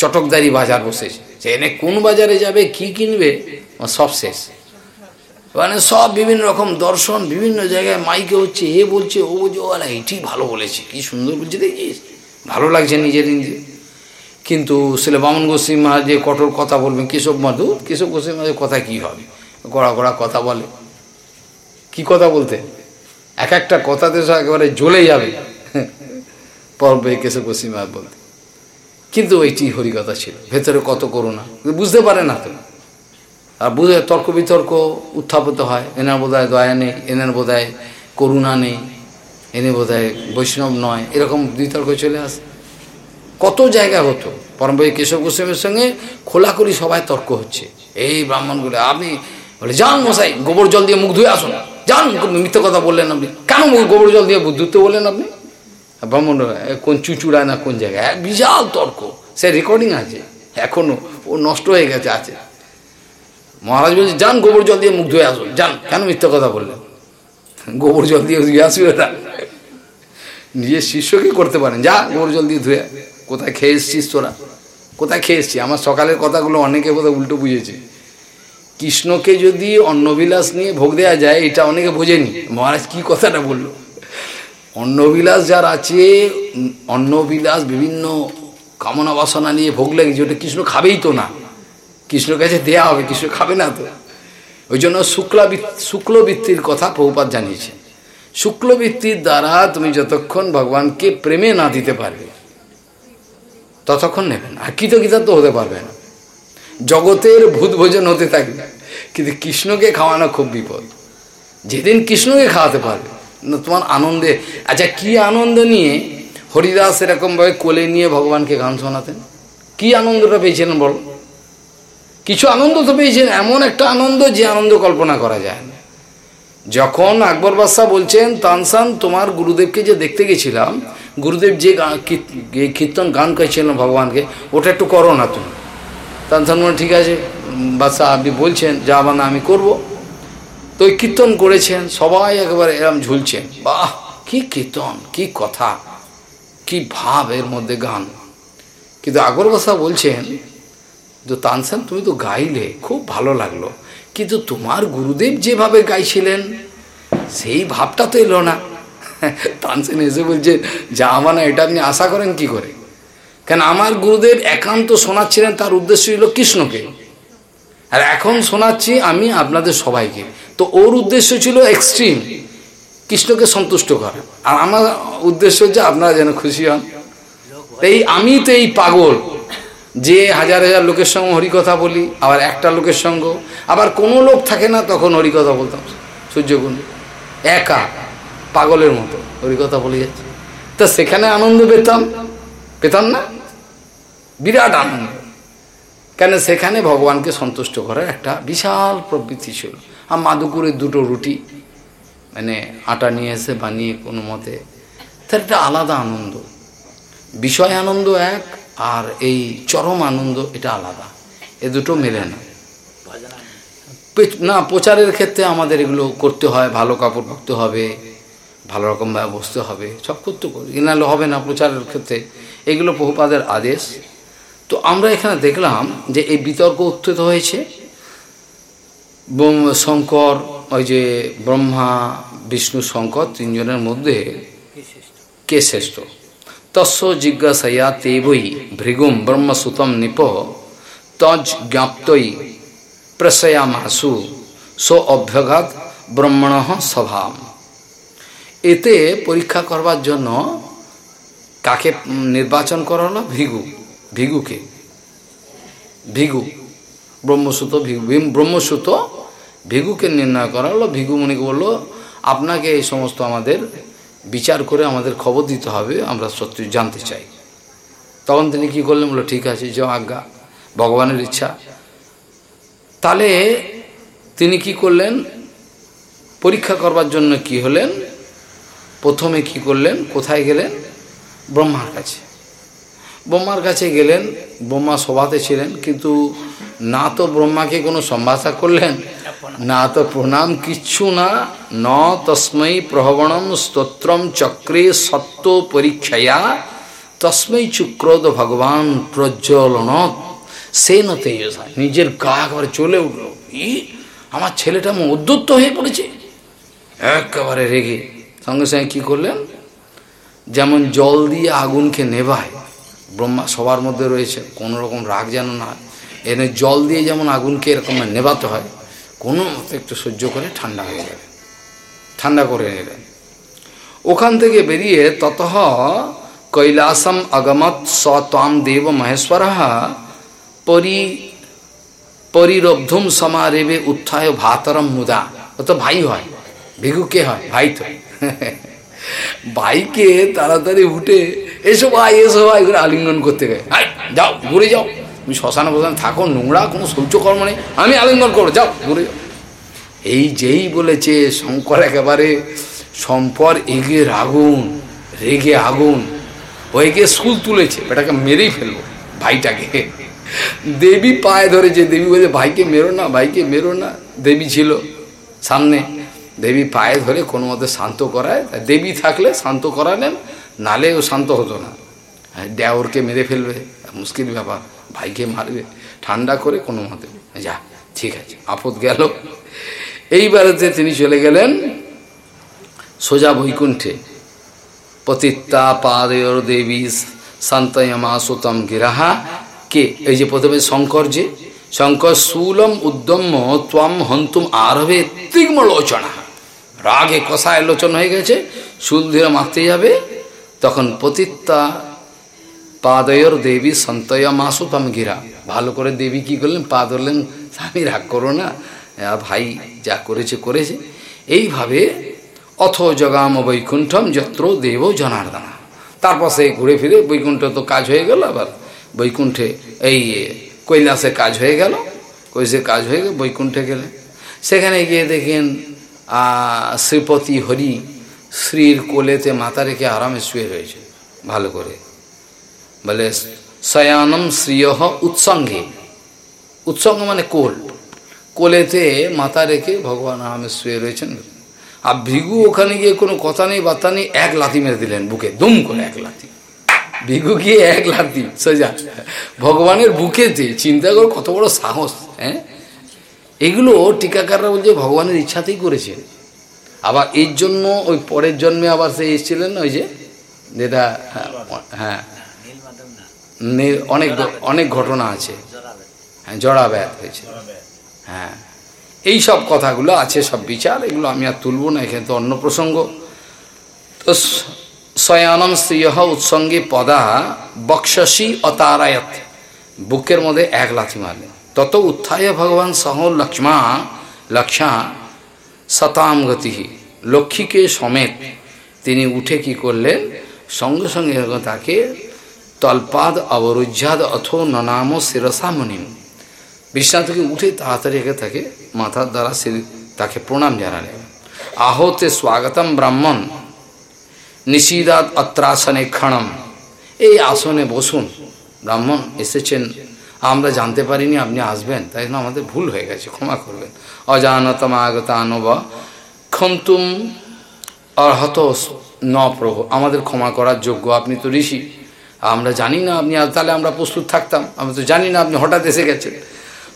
চটকদারি বাজার বসেছে সে। এনে কোন বাজারে যাবে, কি কিনবে সব শেষ। মানে সব বিভিন্ন রকম দর্শন, বিভিন্ন জায়গায় মাইকে হচ্ছে, এ বলছে, ও বলছে, ও আলা এটি ভালো বলেছে, কি সুন্দর বলছে, দেখিস? ভালো লাগছে নিজের নিজে। কিন্তু সেলে বামন গোস্বী মহারাজ যে কঠোর কথা বলবেন, কেশব মাধু কেশব গোস্বী মহারাজের কথা কি হবে? গড়া গড়া কথা বলে। কি কথা বলতে? এক একটা কথাতে সব একেবারে জ্বলে যাবে। পর্বে কেশব মহারাজ বলতে কিন্তু ওইটি হরিকথা ছিল। ভেতরে কত করুণা। বুঝতে পারে না তো। আর বুঝে তর্ক বিতর্ক উত্থাপিত হয়। এনার বোধহয় দয়া নেই, এনার বোধহয় করুণা নেই, এনে বোধহয় বৈষ্ণব নয়, এরকম বিতর্ক চলে আসে। কত জায়গা হতো। পরমভাই কেশব গোস্বামীর সঙ্গে খোলাখুলি সবাই তর্ক হচ্ছে। এই ব্রাহ্মণগুলো, আপনি বলে, যান মশাই, গোবর জল দিয়ে মুখ ধুয়ে আসুন। যান মিথ্যে কথা বললেন আপনি। কেন গোবর জল দিয়ে ধুতে বললেন আপনি? ব্রাহ্মণ কোন চুচুড়ায় না কোন জায়গায়? বিশাল তর্ক। সে রেকর্ডিং আছে, এখনও, ও নষ্ট হয়ে গেছে, আছে। মহারাজ বলছে যান গোবর জল দিয়ে মুখ ধুয়ে আসুন যান কেন মিথ্যে কথা বললেন? গোবর জল দিয়ে ধুয়ে আসবে না। নিজের শিষ্যকে করতে পারেন। যা, গোবর জল দিয়ে ধুয়ে কোথায় খেয়ে এসছিস তোরা? কোথায় খেয়ে এসছি আমার সকালের কথাগুলো অনেকে বোধহয় উল্টো বুঝেছে। কৃষ্ণকে যদি অন্নবিলাস নিয়ে ভোগ দেওয়া যায়, এটা অনেকে বোঝেনি। মহারাজ কি কথাটা বলল? অন্নবিলাস যার আছে, অন্নবিলাস বিভিন্ন কামনা বাসনা নিয়ে ভোগ লেগেছে, ওটা কৃষ্ণ খাবেই তো না। কৃষ্ণর কাছে দেয়া হবে, কৃষ্ণ খাবে না তো। ওই জন্য শুক্লা শুক্লবৃত্তির কথা প্রভুপাত জানিয়েছে শুক্লবৃত্তির দ্বারা তুমি যতক্ষণ ভগবানকে প্রেমে না দিতে পারবে, ততক্ষণ নেবেন আর কৃতজ্ঞতা তো হতে পারবে না। জগতের ভূত ভোজন হতে থাকবে কিন্তু কৃষ্ণকে খাওয়ানো খুব বিপদ। যেদিন কৃষ্ণকে খাওয়াতে পারবে, না তোমার আনন্দে। আচ্ছা কি আনন্দ নিয়ে হরিদাস এরকমভাবে কোলে নিয়ে ভগবানকে গান শোনাতেন? কি আনন্দটা পেয়েছিলেন বলো? কিছু আনন্দ তো পেয়েছেন, এমন একটা আনন্দ যে আনন্দ কল্পনা করা যায় না। যখন আকবর বাদশাহ বলছেন তানসান তোমার গুরুদেবকে যে দেখতে গেছিলাম, গুরুদেব যে কীর্তন গান করেছিলেন ভগবানকে, ওটা একটু করো না তুমি। তানসান বলে ঠিক আছে, বাদশাহ আপনি বলছেন, যা বানা আমি করব। তো ওই কীর্তন করেছেন, সবাই একেবারে এরম ঝুলছেন বাহ, কি কীর্তন, কি কথা, কি ভাব এর মধ্যে গান। কিন্তু আকবর বাদশাহ বলছেন, তো তানসান তুমি তো গাইলে, খুব ভালো লাগল। কিন্তু তোমার গুরুদেব যেভাবে গাইছিলেন, সেই ভাবটা তো এলো না। *laughs* তানসেন এসে বলছে, যা মানে এটা আপনি আশা করেন কি করে? কেন আমার গুরুদেব একান্ত শোনাচ্ছিলেন, তার উদ্দেশ্য ছিল কৃষ্ণকে। আর এখন শোনাচ্ছি আমি আপনাদের সবাইকে। তো ওর উদ্দেশ্য ছিল এক্সট্রিম কৃষ্ণকে সন্তুষ্ট করা। আর আমার উদ্দেশ্য হচ্ছে আপনারা যেন খুশি হন। এই আমি তো এই পাগল যে হাজার হাজার লোকের সঙ্গে হরিকথা বলি, আবার একটা লোকের সঙ্গ। আবার কোনো লোক থাকে না, তখন হরিকথা বলতাম সূর্যকুণ্ড একা, পাগলের মতো হরিকথা বলে যাচ্ছে। তা সেখানে আনন্দ পেতাম। পেতাম না বিরাট আনন্দ। কেন সেখানে ভগবানকে সন্তুষ্ট করার একটা বিশাল প্রবৃত্তি ছিল। আর মাদুকুরের দুটো রুটি মানে আটা নিয়ে এসে বানিয়ে কোনো মতে, তার একটা আলাদা আনন্দ। বিষয় আনন্দ এক, আর এই চরম আনন্দ এটা আলাদা। এ দুটো মেলে না। না, প্রচারের ক্ষেত্রে আমাদের এগুলো করতে হয়, ভালো কাপড় পরতে হবে, ভালো রকমভাবে বসতে হবে, সব করতে করি নাহলে হবে না প্রচারের ক্ষেত্রে। এগুলো বহুপাদের আদেশ। তো আমরা এখানে দেখলাম যে এই বিতর্ক উত্থিত হয়েছে। শঙ্কর ওই যে ব্রহ্মা, বিষ্ণু, শঙ্কর তিনজনের মধ্যে কে শ্রেষ্ঠ? তস্য জিজ্ঞাসয়া তেবই ভৃগুম ব্রহ্মসুতম নিপ তজ জ্ঞাপ্তই প্রসয়া মাসু সো অভ্যঘাত ব্রহ্মণ স্বভাব এতে পরীক্ষা করবার জন্য কাকে নির্বাচন করা হলো? ভিগু। ভিগুকে। ভিগু। ব্রহ্মসূত ভিগু। ব্রহ্মসূত ভিগুকে নির্ণয় করা হলো। ভিগু মনিকে বলল, আপনাকে এই সমস্ত আমাদের বিচার করে আমাদের খবর দিতে হবে। আমরা সত্যি জানতে চাই। তখন তিনি কি করলেন? বলল, ঠিক আছে যে আজ্ঞা। ভগবানের ইচ্ছা। তাহলে তিনি কি করলেন? পরীক্ষা করবার জন্য কি হলেন? প্রথমে কি করলেন? কোথায় গেলেন? ব্রহ্মার কাছে। ব্রহ্মার কাছে গেলেন, ব্রহ্মা সভাতে ছিলেন, কিন্তু না তো ব্রহ্মাকে কোনো সম্ভাষা করলেন, না তো প্রণাম, কিচ্ছু না, ন তস্মৈ প্রহবণম স্তোত্রম চক্রে সত্য পরীক্ষায়া, তস্মৈ চুক্রোধ ভগবান প্রজ্বলন সে নতে নিজের গা একবারে চলে উঠল। ই, আমার ছেলেটা উদ্যুত্ত হয়ে পড়েছে। একেবারে রেগে। সঙ্গে সঙ্গে কী করলেন? যেমন জল দিয়ে আগুনকে নেভায়, ব্রহ্মা, সবার মধ্যে রয়েছে, কোনো রকম রাগ যেন না এনে জল দিয়ে যেমন আগুনকে এরকম নেভাতে হয়, কোনো মতো একটু সহ্য করে ঠান্ডা হয়ে যাবে, ঠান্ডা করে নিলেন ওখান থেকে বেরিয়ে তত কৈলাসম আগমত স তাম দেব মহেশ্বর পরি, পরিরব্ধুম সমারেবে উত্থায় ভাতরম মুদা। ও তো ভাই হয় ভিগু কে হয়, ভাই তো। ভাইকে তাড়াতাড়ি উঠে এসো ভাই এসো ভাই করে আলিঙ্গন করতে গেছে যাও ঘুরে যাও। তুমি শ্মশানে বসানে থাকো, নোংরা, কোনো শৌচকর্ম নেই। আমি আলিঙ্গন করো যাও ঘুরে যাও। এই যেই বলেছে শঙ্কর একেবারে সম্পর এগিয়ে আগুন রেগে আগুন ওইকে স্কুল তুলেছে এটাকে মেরেই ফেলব ভাইটাকে। দেবী পায়ে ধরেছে, দেবী বলছে, ভাইকে মেরো না, ভাইকে মেরো না। দেবী ছিল সামনে। দেবী পায়ে ধরে কোনো মতে শান্ত করায়। দেবী থাকলে শান্ত করালেন নালে ও শান্ত হতো না। ড্যাওরকে মেরে ফেলবে, মুশকিল ব্যাপার, ভাইকে মারবে, ঠান্ডা করে কোনো মতে। যা, ঠিক আছে, আপদ গেল। এইবারেতে তিনি চলে গেলেন সোজা বৈকুণ্ঠে। পতিত্তা পাদয়র দেবী সন্তয়মা সুতম গিরাহা। কে? এই যে প্রথমে শঙ্কর যে। শঙ্কর সুলম উদ্যম ত্বম হন্তুম আরভে তীক্ষ্ম লোচনা রাগে কষায় লোচন হয়ে গেছে শুল ধীরে মারতে যাবে, তখন পতিত্তা পাদয়র দেবী সন্তয়া মাসু তম গিরা ভালো করে দেবী কি করলেন? পা ধরলেন, স্বামী, রাগ করো না। ভাই যা করেছে করেছে। এইভাবে অথ জগাম বৈকুণ্ঠম যত্র দেব জনার্দনা। তারপর সে ঘুরে ফিরে, বৈকুণ্ঠ তো কাজ হয়ে গেল, আবার বৈকুণ্ঠে এই কৈলাসে কাজ হয়ে গেল কৈশে কাজ হয়ে গেল, বৈকুণ্ঠে গেলে সেখানে গিয়ে দেখেন শ্রীপতি হরি শ্রীর কোলেতে মাথা রেখে আরামে শুয়ে রয়েছে, ভালো করে। বলে শয়ানম শ্রিয় উৎসঙ্গে। উৎসঙ্গ মানে কোল। কোলেতে মাথা রেখে ভগবান আরামে শুয়ে রয়েছেন। আর ভিগু ওখানে গিয়ে কোনো কথা নেই, বার্তা নেই, এক লাথি মেরে দিলেন বুকে, দুম করে এক লাথি। ভিগু গিয়ে এক লাথি, সোজা। ভগবানের বুকেতে, চিন্তা কর কত বড় সাহস হ্যাঁ? এগুলো টিকাকাররা বলছে ভগবানের ইচ্ছাতেই করেছে। আবার এর জন্য ওই পরের জন্মে আবার সে এসেছিলেন ওই যে যেটা হ্যাঁ অনেক অনেক ঘটনা আছে। হ্যাঁ জড়া ব্যাধ হয়েছে। হ্যাঁ এই সব কথাগুলো আছে, সব বিচার, এগুলো আমি আর তুলব না, এখানে তো অন্য প্রসঙ্গ। তো শয়ানম শ্রিয় উৎসঙ্গে পদা বক্ষসী অতারায়ত। বুকের মধ্যে এক লাথি মারলেন। তত উত্থায় ভগবান সহ লক্ষ্মা লক্ষা শতাম গতি লক্ষ্মীকে সমেত তিনি উঠে কি করলেন সঙ্গে সঙ্গে তাকে তলপাদ অবরুজ্জাদ অথ ননাম শিরসা মনিম বিশ্বনাথ থেকে উঠে তাড়াতাড়ি একে তাকে মাথার দ্বারা তাকে প্রণাম জানালেন আহতে স্বাগতম ব্রাহ্মণ নিষিদাত অত্রাসনে ক্ষণম এই আসনে বসুন ব্রাহ্মণ এসেছেন আমরা জানতে পারিনি, আপনি আসবেন। তাই জন্য আমাদের ভুল হয়ে গেছে, ক্ষমা করবেন। অজানতম আগত আনব ক্ষন্তুম অর্হত ন প্রভু, আমাদের ক্ষমা করার যোগ্য, আপনি তো ঋষি। আমরা জানি না আপনি তাহলে আমরা প্রস্তুত থাকতাম। আমরা তো জানি না আপনি হঠাৎ এসে গেছেন।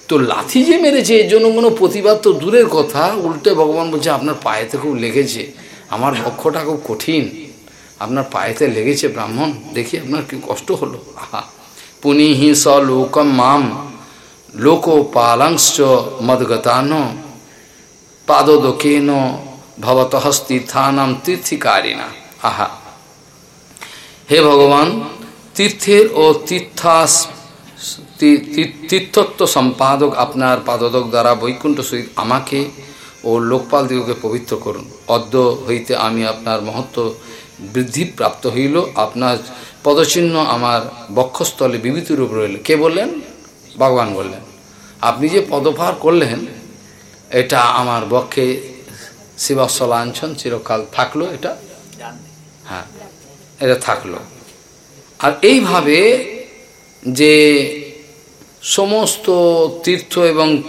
তো লাথি যে মেরেছে, এর জন্য কোনো প্রতিবাদ তো দূরের কথা। উল্টে ভগবান বলছে, আপনার পায়েতে খুব লেগেছে। আমার বক্ষটা খুব কঠিন। আপনার পায়েতে লেগেছে ব্রাহ্মণ, দেখি আপনার কি কষ্ট হলো। আহা। পুনিহি স লোকম মাম লোক পালাংশ মদগতান পাদোদকেন ভবতঃ তীর্থানাম তীর্থিকারিণা আহা হে ভগবান তীর্থের ও তীর্থাস তীর্থত্ব সম্পাদক আপনার পাদদক দ্বারা বৈকুণ্ঠ সহিত আমাকে ও লোকপাল দিগকে পবিত্র করুন। অদ্য হইতে আমি আপনার মহত্ব বৃদ্ধি প্রাপ্ত হইল। আপনার পদচিহ্ন আমার বক্ষস্থলে বিভূতি রূপ রইল। কে বললেন? ভগবান বললেন। আপনি যে পদভার করলেন, এটা আমার বক্ষে শিবস্ব লাঞ্ছন চিরকাল থাকল এটা? হ্যাঁ এটা থাকল। আর এইভাবে যে সমস্ত তীর্থ এবং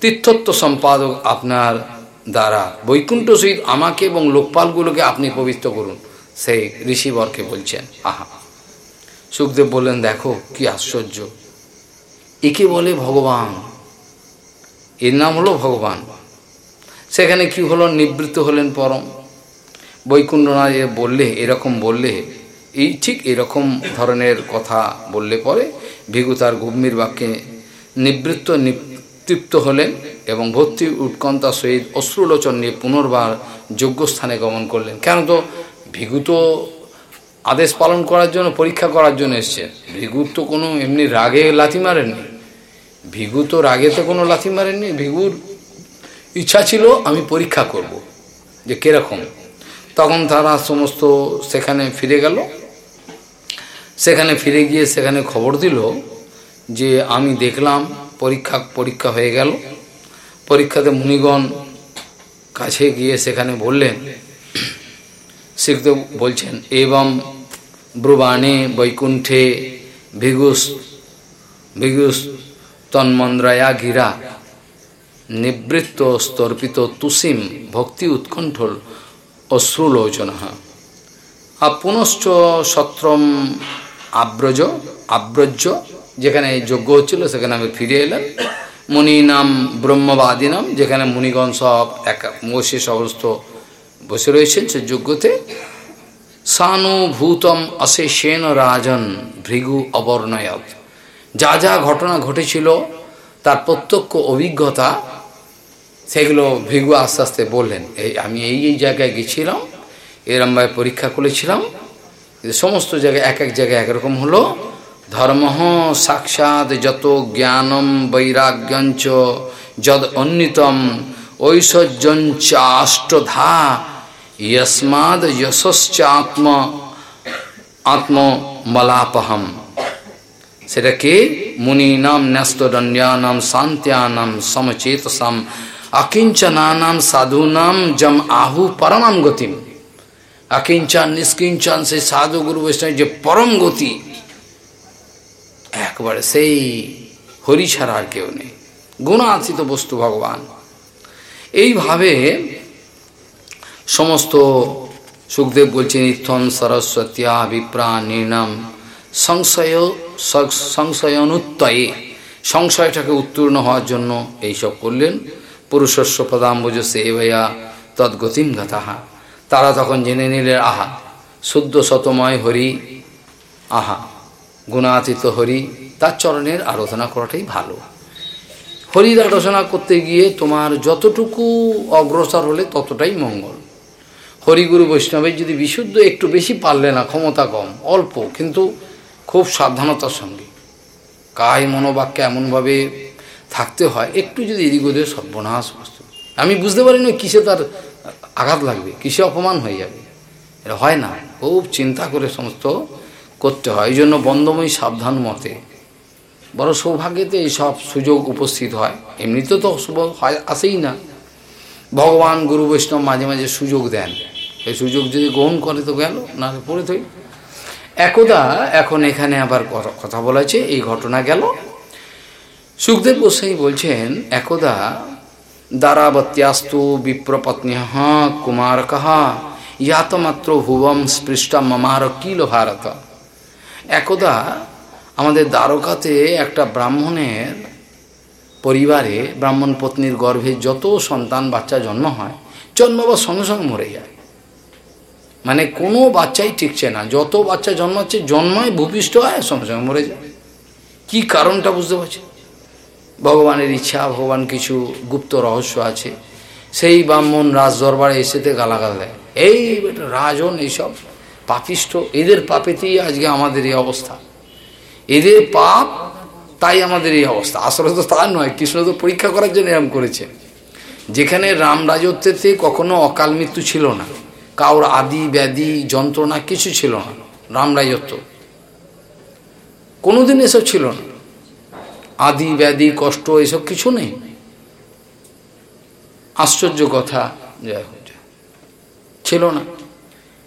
তীর্থত্ব সম্পাদক আপনার দ্বারা বৈকুণ্ঠ সহিত আমাকে এবং লোকপালগুলোকে আপনি পবিত্র করুন, সেই ঋষিবরকে বলছেন। আহা। সুখদেব বললেন, দেখো, কি আশ্চর্য। একে বলে ভগবান, এর নাম হলো ভগবান। সেখানে কি হলো? নিবৃত্ত হলেন পরম। বৈকুণ্ঠ না বললে, এরকম বললে, এই ঠিক এরকম ধরনের কথা বললে পরে ভিগু তার গম্ভীর বাক্যে নিবৃত্ত তৃপ্ত হলেন এবং ভর্তি উৎকণ্ঠা সহিত অশ্রুলোচন নিয়ে পুনর্বার যোগ্য স্থানে গমন করলেন। কেন তো? ভিগু তো আদেশ পালন করার জন্য, পরীক্ষা করার জন্য এসছে। ভিগুর তো কোনো এমনি রাগে লাথি মারেননি। ভিগু তো রাগে তো কোনো লাথি মারেননি। ভিগুর ইচ্ছা ছিল, আমি পরীক্ষা করব যে কীরকম। তখন তারা সমস্ত সেখানে ফিরে গেল। সেখানে ফিরে গিয়ে সেখানে খবর দিল যে আমি দেখলাম পরীক্ষা পরীক্ষা হয়ে গেল। পরীক্ষাতে মুনিগণ কাছে গিয়ে সেখানে বললেন, শিখদেব বলছেন এবং ব্রুবাণে, বৈকুণ্ঠে, ভিগুস ভিগুস তন্মন্দ্রয়া গিরা নিবৃত্ত স্তর্পিত তুসিম ভক্তি উৎকণ্ঠল অশ্রুলোচন। আর পুনশ্চ সত্রম আব্রজ, আব্রজ্য, যেখানে যজ্ঞ হচ্ছিল, সেখানে আমি ফিরে এলাম। মুনি নাম ব্রহ্মবাদী নাম যেখানে মুনিগণ সব এক বসে সমস্ত বসে রয়েছেন সে যজ্ঞতে। সানুভূতম অশেষেন রাজন ভৃগু অবর্ণয়ত যা যা ঘটনা ঘটেছিল, তার প্রত্যক্ষ অভিজ্ঞতা, সেগুলো ভৃগু আস্তে আস্তে বললেন, এই, আমি এই এই জায়গায় গেছিলাম এরমভাবে পরীক্ষা করেছিলাম সমস্ত জায়গায়, এক এক জায়গায় একরকম হলো ধর্ম সাক্ষাৎ যত জ্ঞানম বৈরাগ্যঞ্চ, যদ অন্যতম ঐশ্বর্যঞ্চাষ্টধা यस्माद यशस्ात्म আত্মমলাপহম সেটা কে মুনীনাম ন্যস্তদণ্ড্যানাম শান্ত্যানাম সমচেতসাম অকিঞ্চনানাম সাধুনাম জম আহু পরমাম গতিম অকিঞ্চন নিষ্কিঞ্চন সেই সাধু গুরু বৈষ্ণব যে পরম গতি একবারে সেই হরি ছাড়া আর কেউ নেই গুণাতীত বস্তু ভগবান এইভাবে সমস্ত সুখদেব বলছেন ইথন সরস্বত্যা বিপ্রা নির্ণাম সংশয় সংশয়নুত্তয়ে, সংশয়টাকে উত্তীর্ণ হওয়ার জন্য এইসব করলেন। পুরুষস্ব পদাম্বুজ সেবয়া তদ্গতিম গাতাহা। তারা তখন জেনে নিলেন আহা, শুদ্ধ শতময় হরি, আহা, গুণাতীত হরি, তার চরণের আরাধনা করাটাই ভালো। হরির আরাধনা করতে গিয়ে তোমার যতটুকু অগ্রসর হলে ততটাই মঙ্গল। হরিগুরু বৈষ্ণবের যদি বিশুদ্ধ একটু বেশি পারলে না, ক্ষমতা কম, অল্প, কিন্তু খুব সাবধানতার সঙ্গে। কায় মনোবাক্যে এমনভাবে থাকতে হয়, একটু যদি এদিক ওদের সর্বনাশ বস্তু। আমি বুঝতে পারি না কিসে তার আঘাত লাগবে, কিসে অপমান হয়ে যাবে। এটা হয় না, খুব চিন্তা করে সমস্ত করতে হয়। এই জন্য বন্ধময়ী সাবধান মতে, বড় সৌভাগ্যেতে এইসব সুযোগ উপস্থিত হয়। এমনিতে তো হয়, আসেই না। ভগবান গুরু বৈষ্ণব মাঝে মাঝে সুযোগ দেন। এই সুযোগ যদি গ্রহণ করে তো গেল, না পড়ে থই একদা এখন এখানে আবার কথা বলা আছে এই ঘটনা গেল। সুখদেব গোসাই বলছেন, একদা দ্বারাবত্যাস্তু বিপ্রপত্নী কুমার কাহা ইয়াত মাত্র ভুবম স্পৃষ্টা মামার কিল ভারত একদা আমাদের দ্বারকাতে একটা ব্রাহ্মণের পরিবারে ব্রাহ্মণ পত্নীর গর্ভে যত সন্তান বাচ্চা জন্ম হয় জন্মবার সঙ্গে সঙ্গে মরে যায়। মানে কোনো বাচ্চাই টিকছে না। যত বাচ্চা জন্মাচ্ছে, জন্মায় ভূপিষ্ঠ হয়, সঙ্গে সঙ্গে মরে যায়। কী কারণটা বুঝতে পারছি? ভগবানের ইচ্ছা, ভগবান কিছু গুপ্ত রহস্য আছে। সেই ব্রাহ্মণ রাজ দরবারে এসেতে গালাগাল দেয়। এই রাজন, এইসব পাপিষ্ঠ, এদের পাপেতেই আজকে আমাদের এই অবস্থা। এদের পাপ, তাই আমাদের এই অবস্থা। আসলে তো তা নয়, কৃষ্ণ তো পরীক্ষা করার জন্য এরম করেছে। যেখানে রাম রাজত্বেতে কখনো অকাল মৃত্যু ছিল না। কাউর আদি, ব্যাধি, যন্ত্রণা কিছু ছিল না। রাম রাজত্ব। কোনোদিন এসব ছিল না। আদি, ব্যাধি, কষ্ট, এসব কিছু নেই। আশ্চর্য কথা ছিল না।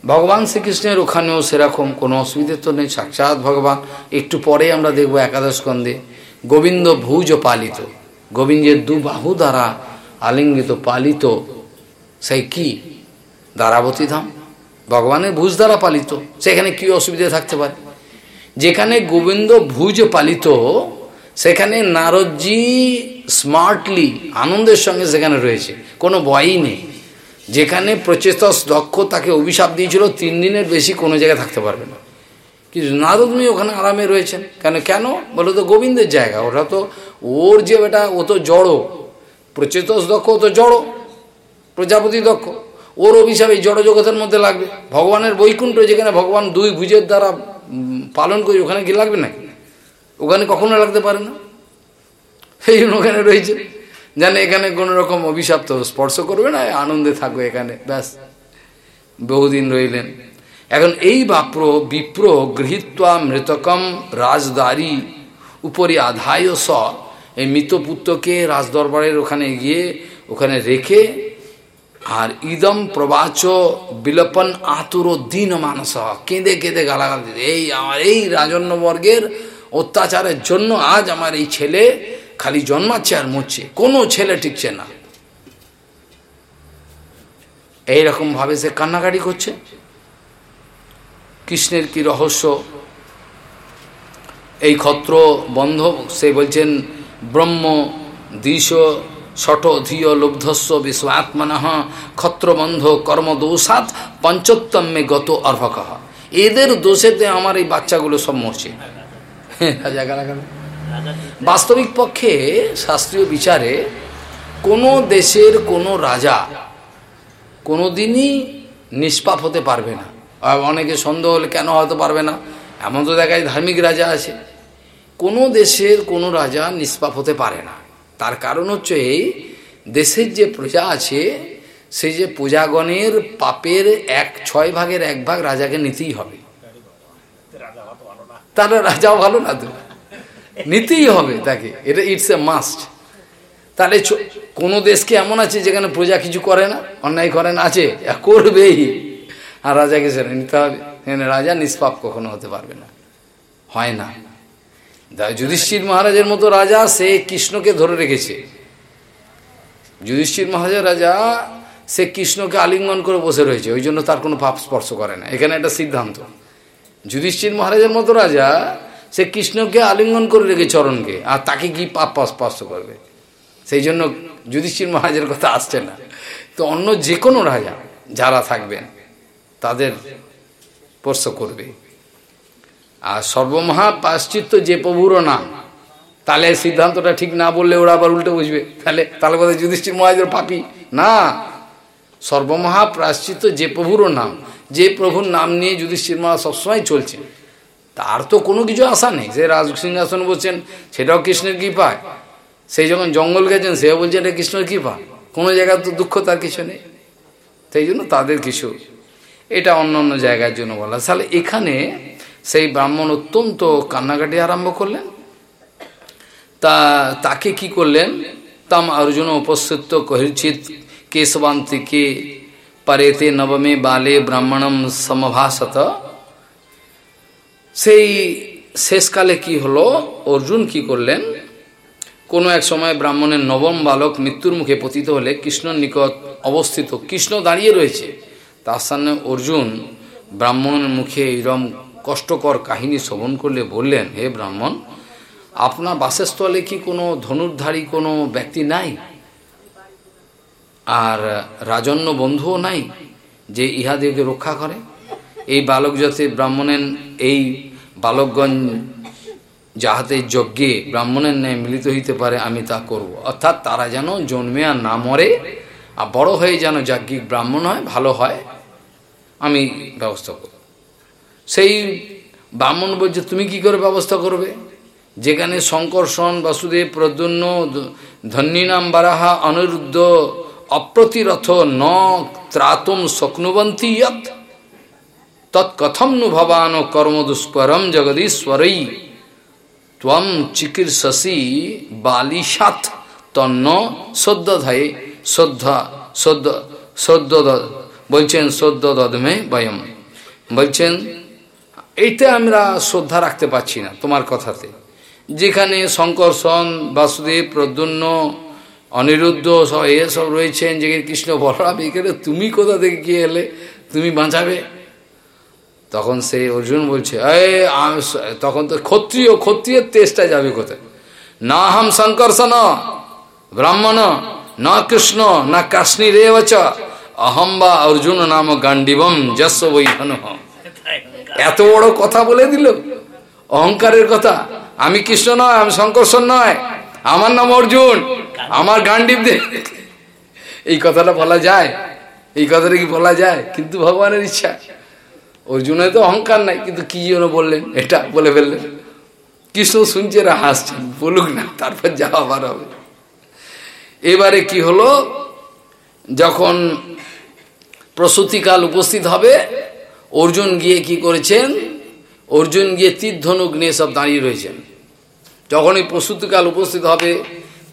ভগবান শ্রীকৃষ্ণের ওখানেও সেরকম কোনো অসুবিধে তো নেই। সাক্ষাৎ ভগবান। একটু পরে আমরা দেখব একাদশ স্কন্ধে গোবিন্দ ভুজ পালিত। গোবিন্দের দু বাহু দ্বারা আলিঙ্গিত, পালিত। সেই কি? দ্বারাবতী ধাম ভগবানের ভুজ দ্বারা পালিত, সেখানে কি অসুবিধা থাকতে পারে? যেখানে গোবিন্দ ভুজ পালিত, সেখানে নারদজি স্মার্টলি আনন্দের সঙ্গে সেখানে রয়েছে। কোনো ভয়ই নেই। যেখানে প্রচেতস দক্ষ তাকে অভিশাপ দিয়েছিল, তিন দিনের বেশি কোনো জায়গায় থাকতে পারবে না। কিন্তু নারদমী ওখানে আরামে রয়েছেন। কেন কেন? বলে তো, গোবিন্দের জায়গা। ওটা তো, ওর যে বেটা, ও তো জড়ো। প্রচেতস দক্ষ, ও তো জড়ো। প্রজাপতি দক্ষ। ওর অভিশাপ এই জড়জগতের মধ্যে লাগবে। ভগবানের বৈকুণ্ঠ যেখানে ভগবান দুই ভুজের দ্বারা পালন করি, ওখানে কি লাগবে নাকি? ওখানে কখনো লাগতে পারে না। সেই জন্য ওখানে রয়েছে। জানে এখানে কোনো রকম অভিশাপ তো স্পর্শ করবে না, আনন্দে থাকবে এখানে, ব্যাস। বহুদিন রইলেন। এখন এই বাপ্র, বিপ্র গৃহীত্বা মৃতকম রাজদারি উপরে আধায় স এই মৃত পুত্রকে রাজদরবারের ওখানে গিয়ে, ওখানে রেখে আর ইদম প্রবাচ বিলপন আতুর দিন মানস। কেঁদে কেঁদে গালাগাল দিতে। এই আমার এই রাজন্যবর্গের অত্যাচারের জন্য আজ আমার এই ছেলে খালি জন্মাচ্ছে আর মরছে। কোনো ছেলে টিকছে না। এইরকম ভাবে সে কান্নাকাটি করছে। কৃষ্ণের কি রহস্য? এই ক্ষত্র বন্ধ, সে বলছেন, ব্রহ্ম, দিশ ষট ধিয় লুব্ধস্ব বিশ্বাত্মন ক্ষত্রবন্ধ কর্মদোষাত পঞ্চোত্তমে গত অর্ভক। এদের দোষেতে আমার এই বাচ্চাগুলো সব মরছে। বাস্তবিক পক্ষে শাস্ত্রীয় বিচারে কোনো দেশের কোনো রাজা কোনো দিনই নিষ্পাপ হতে পারবে না। অনেকে সন্দেহ হলে কেন হতে পারবে না? এমন তো দেখায় ধার্মিক রাজা আছে। কোনো দেশের কোনো রাজা নিষ্পাপ হতে পারে না। তার কারণ হচ্ছে এই দেশের যে প্রজা আছে, সে যে প্রজাগণের পাপের এক, ছয় ভাগের এক ভাগ রাজাকে নিতেই হবে। তাহলে রাজাও ভালো না তো? নিতেই হবে তাকে। এটা ইটস এ মাস্ট তাহলে কোনো দেশকে এমন আছে যেখানে প্রজা কিছু করে না, অন্যায় করে না, আছে? করবেই। আর রাজাকে সেটা নিতে হবে। রাজা নিষ্পাপ কখনো হতে পারবে না। হয় না। যুধিষ্ঠির মহারাজের মতো রাজা সে কৃষ্ণকে ধরে রেখেছে। যুধিষ্ঠির মহারাজের রাজা সে কৃষ্ণকে আলিঙ্গন করে বসে রয়েছে, ওই জন্য তার কোনো পাপ স্পর্শ করে না। এখানে একটা সিদ্ধান্ত। যুধিষ্ঠির মহারাজের মতো রাজা সে কৃষ্ণকে আলিঙ্গন করে রেখে চরণকে, আর তাকে কি পাপ স্পর্শ করবে? সেই জন্য যুধিষ্ঠির মহারাজের কথা আসছে না। তো অন্য যে কোনো রাজা যারা থাকবেন, তাদের স্পর্শ করবে। আর সর্বমহা পাশ্চিত্য যে প্রভুরও নাম, তাহলে সিদ্ধান্তটা ঠিক না বললে ওরা আবার উল্টে বুঝবে তাহলে তাহলে বোধহয় যুধিষ্ঠির মহাজের পাপি না সর্বমহা প্রাশ্চিত্য যে প্রভুরও নাম, যে প্রভুর নাম নিয়ে যুধিষ্ঠির মহা সবসময় চলছে তার তো কোনো কিছু আশা নেই। যে রাজ সিংহাসন বলছেন সেটাও কৃষ্ণের কৃপায়। সেই যখন জঙ্গল গেছেন, সেও বলছে এটা কৃষ্ণের কৃপা। কোনো জায়গায় তো দুঃখ তার কিছু নেই। সেই জন্য তাদের কিছু, এটা অন্য অন্য জায়গার জন্য বলা। তাহলে এখানে সেই ব্রাহ্মণ অত্যন্ত কান্নাকাটি আরম্ভ করলেন। তা, তাকে কি করলেন? তাম অর্জুন উপস্থিত কহির্চিত কেশবান্তিকে পারেতে নবমে বালে ব্রাহ্মণম সমভাসত? সেই শেষকালে কি হলো? অর্জুন কি করলেন? কোনো এক সময় ব্রাহ্মণের নবম বালক মৃত্যুর মুখে পতিত হলে কৃষ্ণর নিকট অবস্থিত কৃষ্ণ দাঁড়িয়ে রয়েছে। তার সামনে অর্জুন ব্রাহ্মণের মুখে এইরম কষ্টকর কাহিনী শ্রবণ করলে বললেন, হে ব্রাহ্মণ, আপনার বাসস্থলে কি কোনো ধনুর্ধারী কোনো ব্যক্তি নাই? আর রাজন্য বন্ধুও নাই যে ইহাদেরকে রক্ষা করে? এই বালক যাতে ব্রাহ্মণের, এই বালকগঞ্জ যাহাতে যজ্ঞে ব্রাহ্মণের ন্যায় মিলিত হইতে পারে, আমি তা করব। অর্থাৎ তারা যেন জন্মে আর না মরে, আর বড় হয়ে যেন যাজ্ঞিক ব্রাহ্মণ হয়, ভালো হয়, আমি ব্যবস্থা করব। সেই ব্রাহ্মণ বলছে, তুমি কি করে ব্যবস্থা করবে? যেখানে শঙ্কর্ষণ বাসুদেব প্রদ্যুন্ন ধন্যীনাম, বারাহা, অনিরুদ্ধ, অপ্রতিরথ ন ত্রাতুম, শক্নুবন্তী তৎকথম নু ভবান কর্মদুষ্পরম জগদীশ্বরই ত্বম চিকিৎসি বালিশাত তন্ন সদ্যধায় শ্রদ্ধা সদ্য সদ্য বলছেন সদ্য দদমে বয়ম। বলছেন এইতে আমরা শ্রদ্ধা রাখতে পারছি না, তোমার কথাতে। যেখানে শঙ্কর্ষণ বাসুদেব প্রদ্যুন্ন অনিরুদ্ধ, সব এসব রয়েছেন যেখানে কৃষ্ণ বলরাম, এখানে তুমি কোথা থেকে গিয়ে এলে? তুমি বাঁচাবে? তখন সে অর্জুন বলছে এ তখন তো ক্ষত্রিয়, ক্ষত্রিয়ের তেজটা যাবে কোথায়? না হাম শঙ্কর্ষণ ব্রাহ্মণ, না কৃষ্ণ, না কাশ্মীর রেবচ অহম বা অর্জুন নাম গান্ডিবম যশ বৈ এত বড় কথা বলে দিল। অহংকারের কথা। আমি কৃষ্ণ নয়, আমি শঙ্কর্ষণ নয়। আমার নাম অর্জুন। আমার গান্ডিব দে এই কথাটা বলা যায়। এই কথাটা কি বলা যায়? কিন্তু ভগবানের ইচ্ছা। অর্জুনের তো অহংকার নাই, কিন্তু কি জন্য বললেন, এটা বলে ফেললেন। কৃষ্ণ শুনছে, এরা হাসছেন বলুক না, তারপর যা আবার হবে। এবারে কি হলো? যখন প্রসূতিকাল উপস্থিত হবে অর্জুন গিয়ে কি করেছেন? অর্জুন গিয়ে তীর্ধনুক নিয়ে সব দাঁড়িয়ে রয়েছেন। যখন এই প্রসূতিকাল উপস্থিত হবে